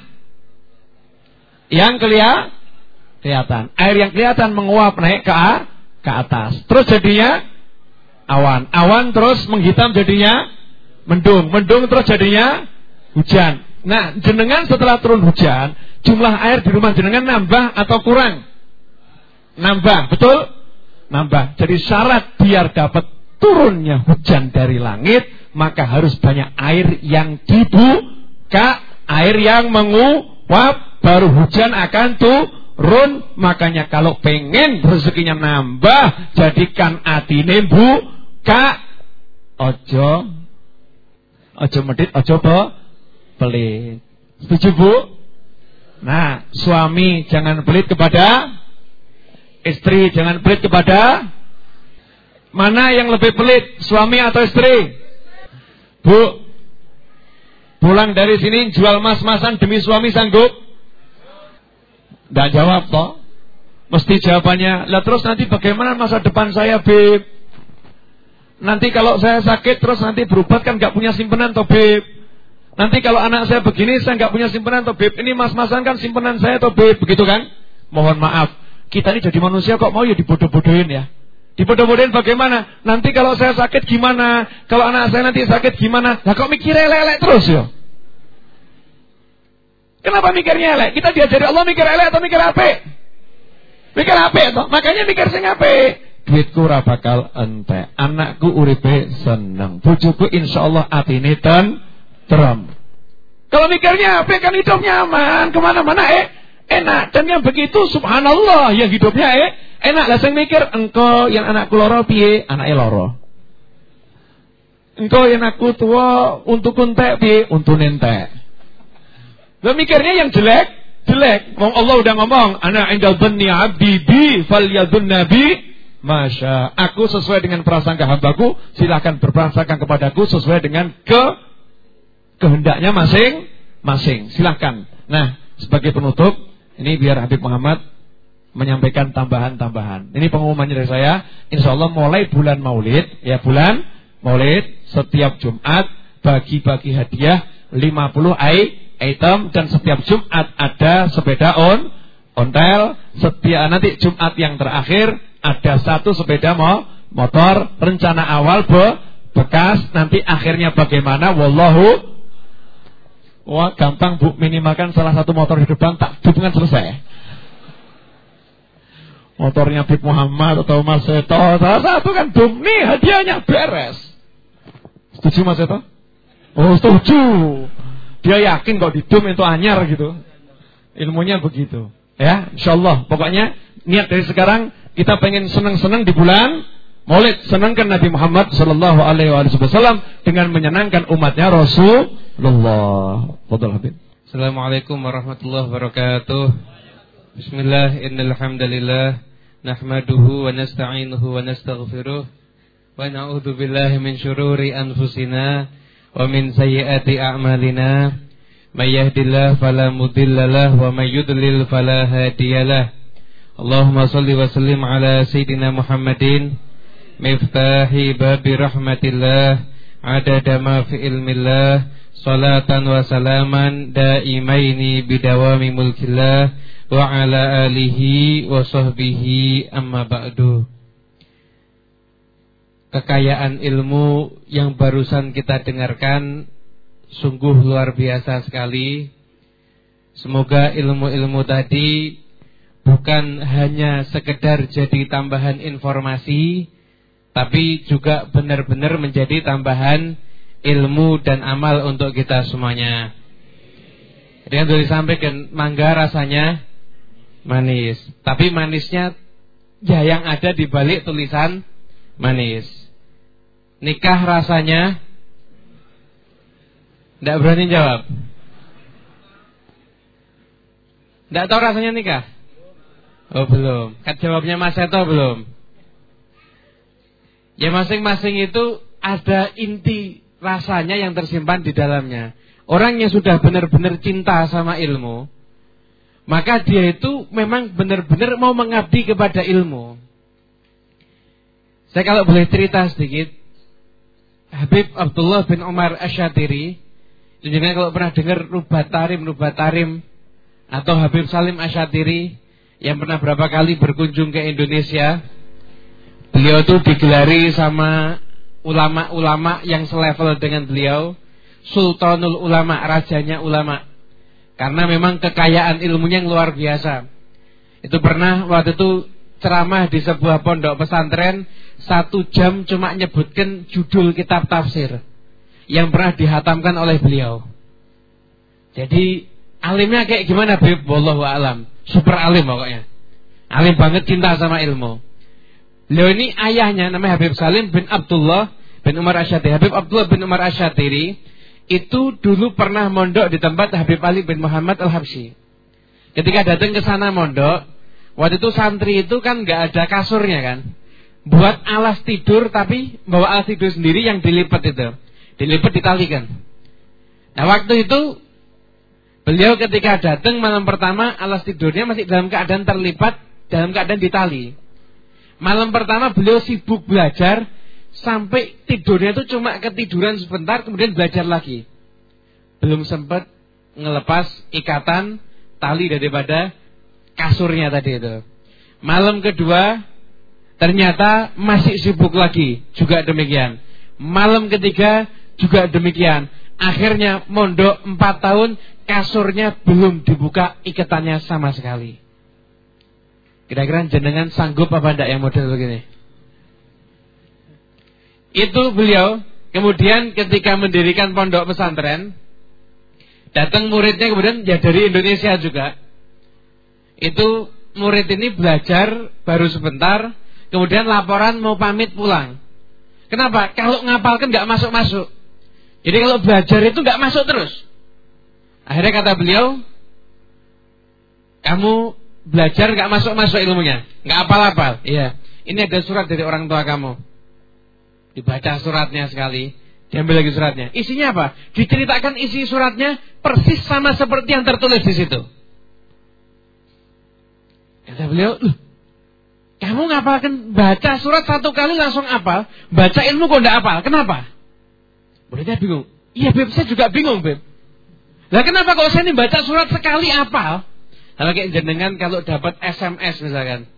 Yang kelihatan. Air yang kelihatan menguap naik ke, ke atas. Terus jadinya awan. Awan terus menghitam jadinya mendung. Mendung terus jadinya hujan. Nah, jenengan setelah turun hujan, jumlah air di rumah jenengan nambah atau kurang? Nambah, betul? Nambah. Jadi syarat biar dapat turunnya hujan dari langit, maka harus banyak air yang dibuka, air yang menguap, baru hujan akan turun. Makanya kalau pengen rezekinya nambah, jadikan atine buka. Ojo, ojo medit, ojo bo, pelit. Setuju Bu? Nah, suami jangan pelit kepada istri, jangan pelit kepada mana yang lebih pelit, suami atau istri? Bu, pulang dari sini jual mas-masan demi suami sanggup? Tidak jawab toh. Mesti jawabannya, lah terus nanti bagaimana masa depan saya, Beb? Nanti kalau saya sakit terus nanti berobat kan gak punya simpenan toh, Beb? Nanti kalau anak saya begini saya nggak punya simpenan atau beb. Ini mas-masan kan simpenan saya atau beb. Begitu kan? Mohon maaf. Kita ini jadi manusia kok mau ya dibodoh-bodohin ya. Dibodoh-bodohin bagaimana? Nanti kalau saya sakit gimana? Kalau anak saya nanti sakit gimana? Lah kok mikir elek-elek terus ya? Kenapa mikirnya elek? Kita diajari Allah mikir elek atau mikir apa? Mikir apa toh? Makanya mikir sing apa? Duitku ora bakal ente. Anakku uripe seneng. Bojoku insyaallah atine ten Trump. Kalau mikirnya apa kan hidup nyaman, ke mana-mana eh enak. Dan yang begitu subhanallah yang hidupnya eh enak. Lah saya mikir engkau yang anakku loro piye, anaknya loro. Engkau yang aku tua untuk kuntek piye, untuk nentek. Lah mikirnya yang jelek, jelek. Allah udah ngomong, anak indal dhanni abdi bi falyadun nabi Masya, aku sesuai dengan prasangka hambaku, silahkan berprasangka kepadaku sesuai dengan ke kehendaknya masing-masing. Silahkan. Nah, sebagai penutup, ini biar Habib Muhammad menyampaikan tambahan-tambahan. Ini pengumumannya dari saya. Insya Allah mulai bulan Maulid, ya bulan Maulid, setiap Jumat bagi-bagi hadiah 50 item dan setiap Jumat ada sepeda on ontel. Setiap nanti Jumat yang terakhir ada satu sepeda mo, motor. Rencana awal be, bekas nanti akhirnya bagaimana? Wallahu Wah gampang bu minimalkan salah satu motor di depan tak hubungan selesai. Motornya Bib Muhammad atau Mas Seto salah satu kan bum nih hadiahnya beres. Setuju Mas Seto? Oh setuju. Dia yakin kok di dum itu anyar gitu. Ilmunya begitu. Ya, insya Allah. Pokoknya niat dari sekarang kita pengen senang-senang di bulan Maulid senangkan Nabi Muhammad sallallahu alaihi wasallam dengan menyenangkan umatnya Rasulullah. Fadhil Habib. Assalamualaikum warahmatullahi wabarakatuh. Bismillah innal hamdalillah nahmaduhu wa nasta'inuhu wa nastaghfiruh wa na'udzu billahi min syururi anfusina wa min sayyiati a'malina may yahdihillahu fala mudhillalah wa may yudlil fala hadiyalah Allahumma salli wa sallim ala sayyidina Muhammadin miftahi babi rahmatillah adada ma fi ilmillah salatan wa salaman daimaini bidawami mulkillah wa ala alihi wa sahbihi amma ba'du. Kekayaan ilmu yang barusan kita dengarkan sungguh luar biasa sekali. Semoga ilmu-ilmu tadi bukan hanya sekedar jadi tambahan informasi Tapi juga benar-benar menjadi tambahan ilmu dan amal untuk kita semuanya. Jadi yang disampaikan mangga rasanya manis, tapi manisnya ya yang ada di balik tulisan manis. Nikah rasanya tidak berani jawab. Tidak tahu rasanya nikah? Oh belum. Kan jawabnya Mas Eto belum. Ya masing-masing itu ada inti rasanya yang tersimpan di dalamnya. Orang yang sudah benar-benar cinta sama ilmu, maka dia itu memang benar-benar mau mengabdi kepada ilmu. Saya kalau boleh cerita sedikit, Habib Abdullah bin Umar Asyatiri, jadi kalau pernah dengar Rubat Tarim, Rubat Tarim, atau Habib Salim Asyatiri, yang pernah berapa kali berkunjung ke Indonesia, beliau itu digelari sama ulama-ulama yang selevel dengan beliau, sultanul ulama, rajanya ulama. Karena memang kekayaan ilmunya yang luar biasa. Itu pernah waktu itu ceramah di sebuah pondok pesantren, satu jam cuma nyebutkan judul kitab tafsir yang pernah dihatamkan oleh beliau. Jadi alimnya kayak gimana Beb? Wallahu alam. Super alim pokoknya. Alim banget cinta sama ilmu. Beliau ini ayahnya namanya Habib Salim bin Abdullah bin Umar Asyatiri. Habib Abdullah bin Umar Asyatiri itu dulu pernah mondok di tempat Habib Ali bin Muhammad Al-Habsyi. Ketika datang ke sana mondok, waktu itu santri itu kan nggak ada kasurnya kan. Buat alas tidur tapi bawa alas tidur sendiri yang dilipat itu. Dilipat ditalikan. Nah waktu itu beliau ketika datang malam pertama alas tidurnya masih dalam keadaan terlipat dalam keadaan ditali. Malam pertama beliau sibuk belajar sampai tidurnya itu cuma ketiduran sebentar kemudian belajar lagi. Belum sempat ngelepas ikatan tali daripada kasurnya tadi itu. Malam kedua ternyata masih sibuk lagi juga demikian. Malam ketiga juga demikian. Akhirnya mondok empat tahun kasurnya belum dibuka ikatannya sama sekali. Kira-kira jenengan sanggup apa enggak yang model begini? Itu beliau kemudian ketika mendirikan pondok pesantren datang muridnya kemudian ya dari Indonesia juga. Itu murid ini belajar baru sebentar, kemudian laporan mau pamit pulang. Kenapa? Kalau ngapalkan nggak masuk-masuk. Jadi kalau belajar itu nggak masuk terus. Akhirnya kata beliau, kamu belajar nggak masuk-masuk ilmunya, nggak apal-apal. Iya. Ini ada surat dari orang tua kamu. Dibaca suratnya sekali, diambil lagi suratnya. Isinya apa? Diceritakan isi suratnya persis sama seperti yang tertulis di situ. Kata beliau, kamu ngapalkan baca surat satu kali langsung apal, baca ilmu kok enggak apal. Kenapa? Muridnya bingung. Iya Beb, saya juga bingung Beb. Lah kenapa kalau saya ini baca surat sekali apal, kalau kayak jenengan kalau dapat SMS misalkan.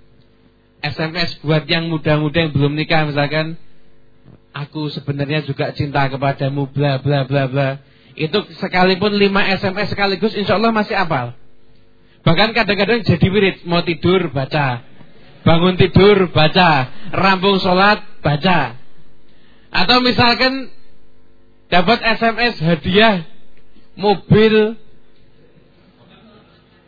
SMS buat yang muda-muda yang belum nikah misalkan. Aku sebenarnya juga cinta kepadamu bla bla bla bla. Itu sekalipun 5 SMS sekaligus insya Allah masih apal. Bahkan kadang-kadang jadi wirid. Mau tidur baca. Bangun tidur baca. Rampung sholat baca. Atau misalkan dapat SMS hadiah mobil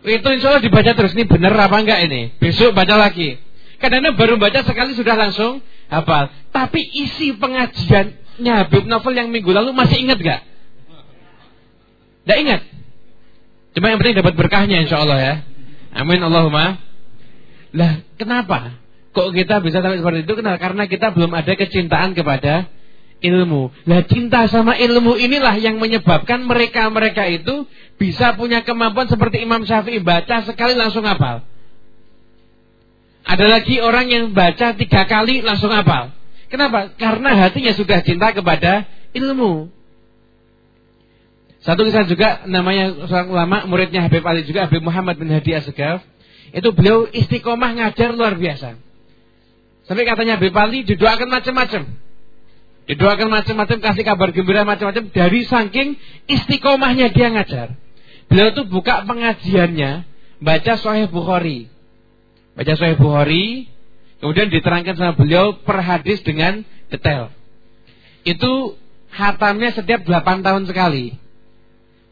itu insya Allah dibaca terus. Ini benar apa enggak ini? Besok baca lagi. Kadang-kadang baru baca sekali sudah langsung hafal. Tapi isi pengajiannya Habib Novel yang minggu lalu masih ingat gak? Tidak ingat. Cuma yang penting dapat berkahnya insya Allah ya. Amin Allahumma. Lah kenapa? Kok kita bisa sampai seperti itu? Karena kita belum ada kecintaan kepada ilmu. Lah cinta sama ilmu inilah yang menyebabkan mereka-mereka itu bisa punya kemampuan seperti Imam Syafi'i baca sekali langsung hafal. Ada lagi orang yang baca tiga kali langsung hafal. Kenapa? Karena hatinya sudah cinta kepada ilmu. Satu kisah juga namanya seorang ulama muridnya Habib Ali juga Habib Muhammad bin Hadi Asgaf. Itu beliau istiqomah ngajar luar biasa. Sampai katanya Habib Ali didoakan macam-macam. Didoakan macam-macam, kasih kabar gembira macam-macam dari saking istiqomahnya dia ngajar. Beliau tuh buka pengajiannya baca Sahih Bukhari. Baca Sahih Bukhari, kemudian diterangkan sama beliau per hadis dengan detail. Itu hatamnya setiap 8 tahun sekali.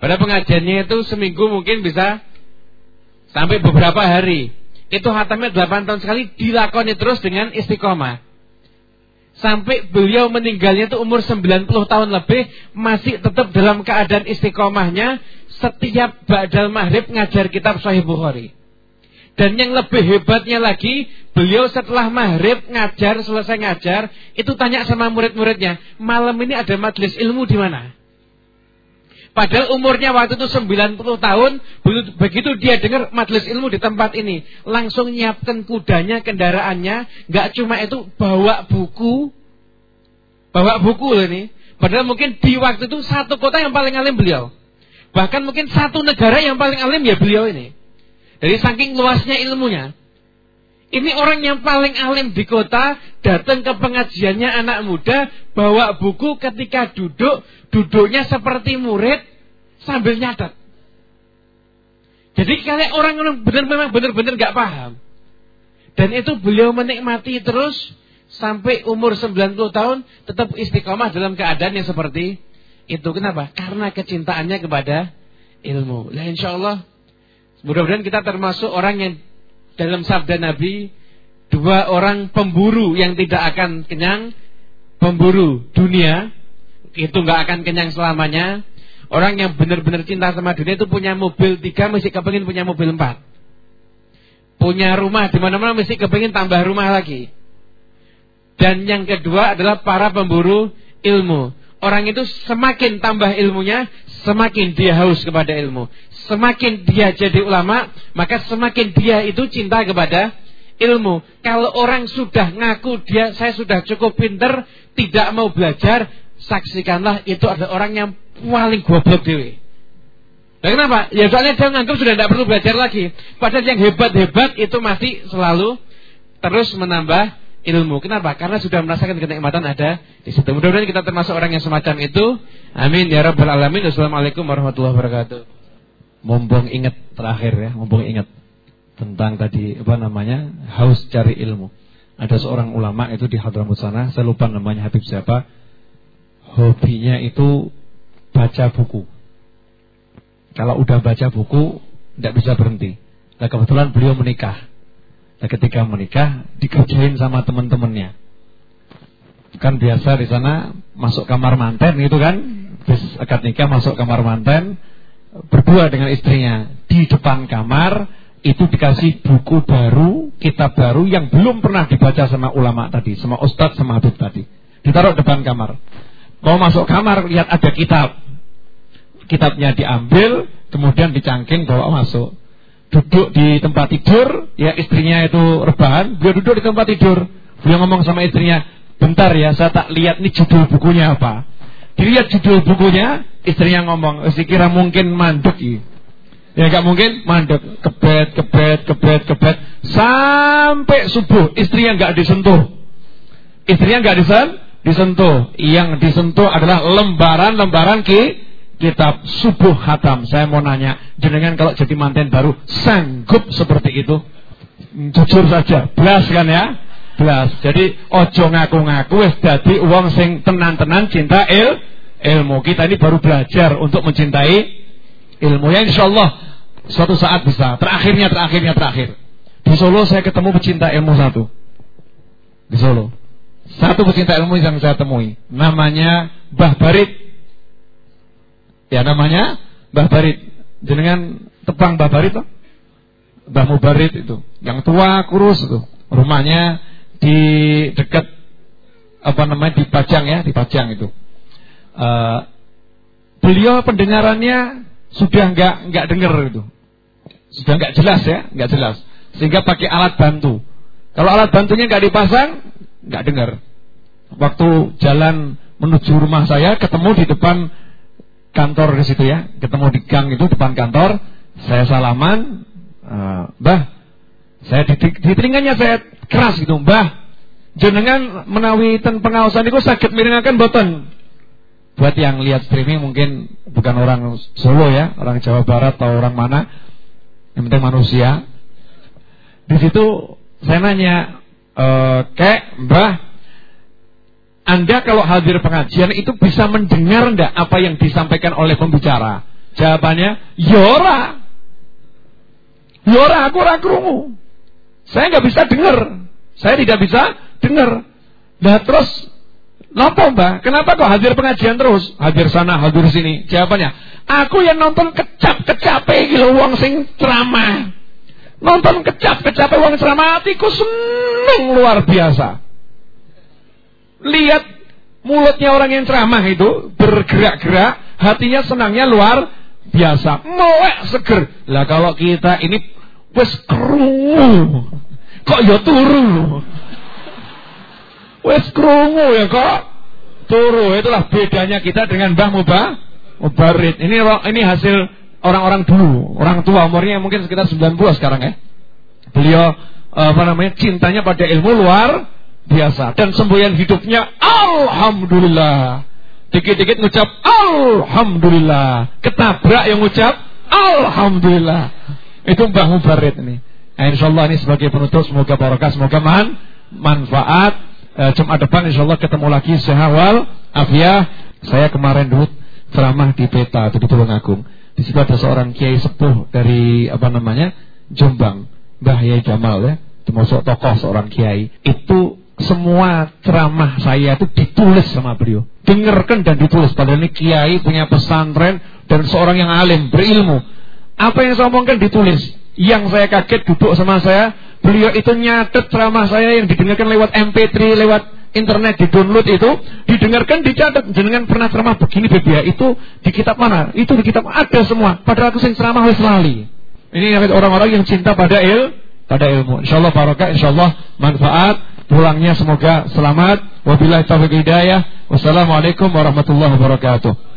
Pada pengajiannya itu seminggu mungkin bisa sampai beberapa hari. Itu hatamnya 8 tahun sekali dilakoni terus dengan istiqomah. Sampai beliau meninggalnya itu umur 90 tahun lebih Masih tetap dalam keadaan istiqomahnya Setiap Ba'dal Maghrib ngajar kitab Sahih Bukhari Dan yang lebih hebatnya lagi Beliau setelah Maghrib ngajar, selesai ngajar Itu tanya sama murid-muridnya Malam ini ada majelis ilmu di mana? Padahal umurnya waktu itu 90 tahun, begitu dia dengar majelis ilmu di tempat ini, langsung nyiapkan kudanya, kendaraannya, nggak cuma itu bawa buku, bawa buku loh ini. Padahal mungkin di waktu itu satu kota yang paling alim beliau. Bahkan mungkin satu negara yang paling alim ya beliau ini. Dari saking luasnya ilmunya. Ini orang yang paling alim di kota datang ke pengajiannya anak muda bawa buku ketika duduk duduknya seperti murid sambil nyatet. Jadi kalian orang yang benar memang benar-benar nggak paham. Dan itu beliau menikmati terus sampai umur 90 tahun tetap istiqomah dalam keadaan yang seperti itu. Kenapa? Karena kecintaannya kepada ilmu. Nah insya Allah mudah-mudahan kita termasuk orang yang dalam sabda Nabi dua orang pemburu yang tidak akan kenyang, pemburu dunia itu nggak akan kenyang selamanya. Orang yang benar-benar cinta sama dunia itu punya mobil tiga, mesti kepingin punya mobil empat. Punya rumah di mana-mana mesti kepingin tambah rumah lagi. Dan yang kedua adalah para pemburu ilmu. Orang itu semakin tambah ilmunya, semakin dia haus kepada ilmu. Semakin dia jadi ulama, maka semakin dia itu cinta kepada ilmu. Kalau orang sudah ngaku dia saya sudah cukup pinter, tidak mau belajar, saksikanlah itu ada orang yang paling goblok dewi. Dan kenapa? Ya soalnya dia menganggap sudah tidak perlu belajar lagi. Padahal yang hebat-hebat itu masih selalu terus menambah ilmu. Kenapa? Karena sudah merasakan kenikmatan ada di situ. Mudah-mudahan kita termasuk orang yang semacam itu. Amin ya rabbal alamin. Wassalamualaikum warahmatullahi wabarakatuh. Mumpung ingat terakhir ya, mumpung ingat tentang tadi apa namanya haus cari ilmu. Ada seorang ulama itu di Hadramut sana, saya lupa namanya Habib siapa. Hobinya itu baca buku. Kalau udah baca buku, tidak bisa berhenti. Nah kebetulan beliau menikah. Nah ketika menikah, dikerjain sama teman-temannya. Kan biasa di sana masuk kamar manten gitu kan. Bis akad nikah masuk kamar manten, berdua dengan istrinya di depan kamar itu dikasih buku baru, kitab baru yang belum pernah dibaca sama ulama tadi, sama ustadz, sama habib tadi. Ditaruh depan kamar. Mau masuk kamar, lihat ada kitab. Kitabnya diambil, kemudian dicangking bawa masuk. Duduk di tempat tidur, ya istrinya itu rebahan, dia duduk di tempat tidur. Dia ngomong sama istrinya, bentar ya, saya tak lihat nih judul bukunya apa. Dilihat judul bukunya, istrinya ngomong, sekira mungkin mandek ya. Ya gak mungkin mandek, kebet, kebet, kebet, kebet sampai subuh istrinya gak disentuh. Istrinya gak disen, disentuh. Yang disentuh adalah lembaran-lembaran ki kitab subuh hatam. Saya mau nanya, jenengan kalau jadi manten baru sanggup seperti itu? Jujur saja, belas kan ya? Jadi ojo ngaku-ngaku wis dadi uang sing tenan-tenan cinta il ilmu. Kita ini baru belajar untuk mencintai ilmu yang insya Allah suatu saat bisa. Terakhirnya, terakhirnya, terakhir. Di Solo saya ketemu pecinta ilmu satu. Di Solo. Satu pecinta ilmu yang saya temui, namanya Mbah Barit. Ya namanya Mbah Barit. Jenengan tepang Mbah Barit? Mbah Mubarit itu, yang tua kurus itu. Rumahnya di dekat apa namanya di Pajang ya, di Pajang itu. Uh, beliau pendengarannya sudah nggak nggak dengar itu, sudah nggak jelas ya, nggak jelas. Sehingga pakai alat bantu. Kalau alat bantunya nggak dipasang, nggak dengar. Waktu jalan menuju rumah saya, ketemu di depan kantor di situ ya, ketemu di gang itu depan kantor, saya salaman, uh, Mbah, saya di, di telinganya saya keras gitu, Mbah, jenengan menawi ten pengawasan itu sakit miringakan boten. Buat yang lihat streaming mungkin bukan orang Solo ya, orang Jawa Barat atau orang mana, yang penting manusia. Di situ saya nanya, e, kek, Mbah, Anda kalau hadir pengajian itu bisa mendengar ndak apa yang disampaikan oleh pembicara? Jawabannya, yora. Yora aku ora krungu. Saya nggak bisa dengar. Saya tidak bisa dengar. Nah terus Napa mbak? Kenapa kok hadir pengajian terus? Hadir sana, hadir sini. Jawabannya, aku yang nonton kecap-kecap gitu uang sing ceramah. Nonton kecap-kecap uang ceramah hatiku seneng luar biasa. Lihat mulutnya orang yang ceramah itu bergerak-gerak, hatinya senangnya luar biasa. Moek seger. Lah kalau kita ini wes kerungu. Kok ya turu. Wes kerungu ya kok turu. Itulah bedanya kita dengan Mbah Mubah Mubarid. Ini ini hasil orang-orang dulu, orang tua umurnya mungkin sekitar 90 sekarang ya. Beliau apa namanya cintanya pada ilmu luar biasa dan semboyan hidupnya alhamdulillah. Dikit-dikit ngucap alhamdulillah, ketabrak yang ngucap alhamdulillah. Itu Mbah Mubarid ini. Nah, insyaallah ini sebagai penutup semoga barokah, semoga man, manfaat. E, Jumat depan insyaallah ketemu lagi sehawal afiah. Saya kemarin dulu ceramah di peta di Tulungagung. Di situ ada seorang kiai sepuh dari apa namanya Jombang, Mbah Yai Jamal ya, termasuk tokoh seorang kiai. Itu semua ceramah saya itu ditulis sama beliau. Dengarkan dan ditulis. Padahal ini kiai punya pesantren dan seorang yang alim, berilmu. Apa yang saya omongkan ditulis. Yang saya kaget duduk sama saya, beliau itu nyatet ceramah saya yang didengarkan lewat MP3, lewat internet di download itu didengarkan dicatat. Jenengan pernah ceramah begini bebia itu di kitab mana? Itu di kitab ada semua. Padahal aku sing ceramah wis lali. Ini orang-orang yang cinta pada il pada ilmu. Insyaallah barokah insyaallah manfaat. Pulangnya semoga selamat. Wabillahi taufiq hidayah. Wassalamualaikum warahmatullahi wabarakatuh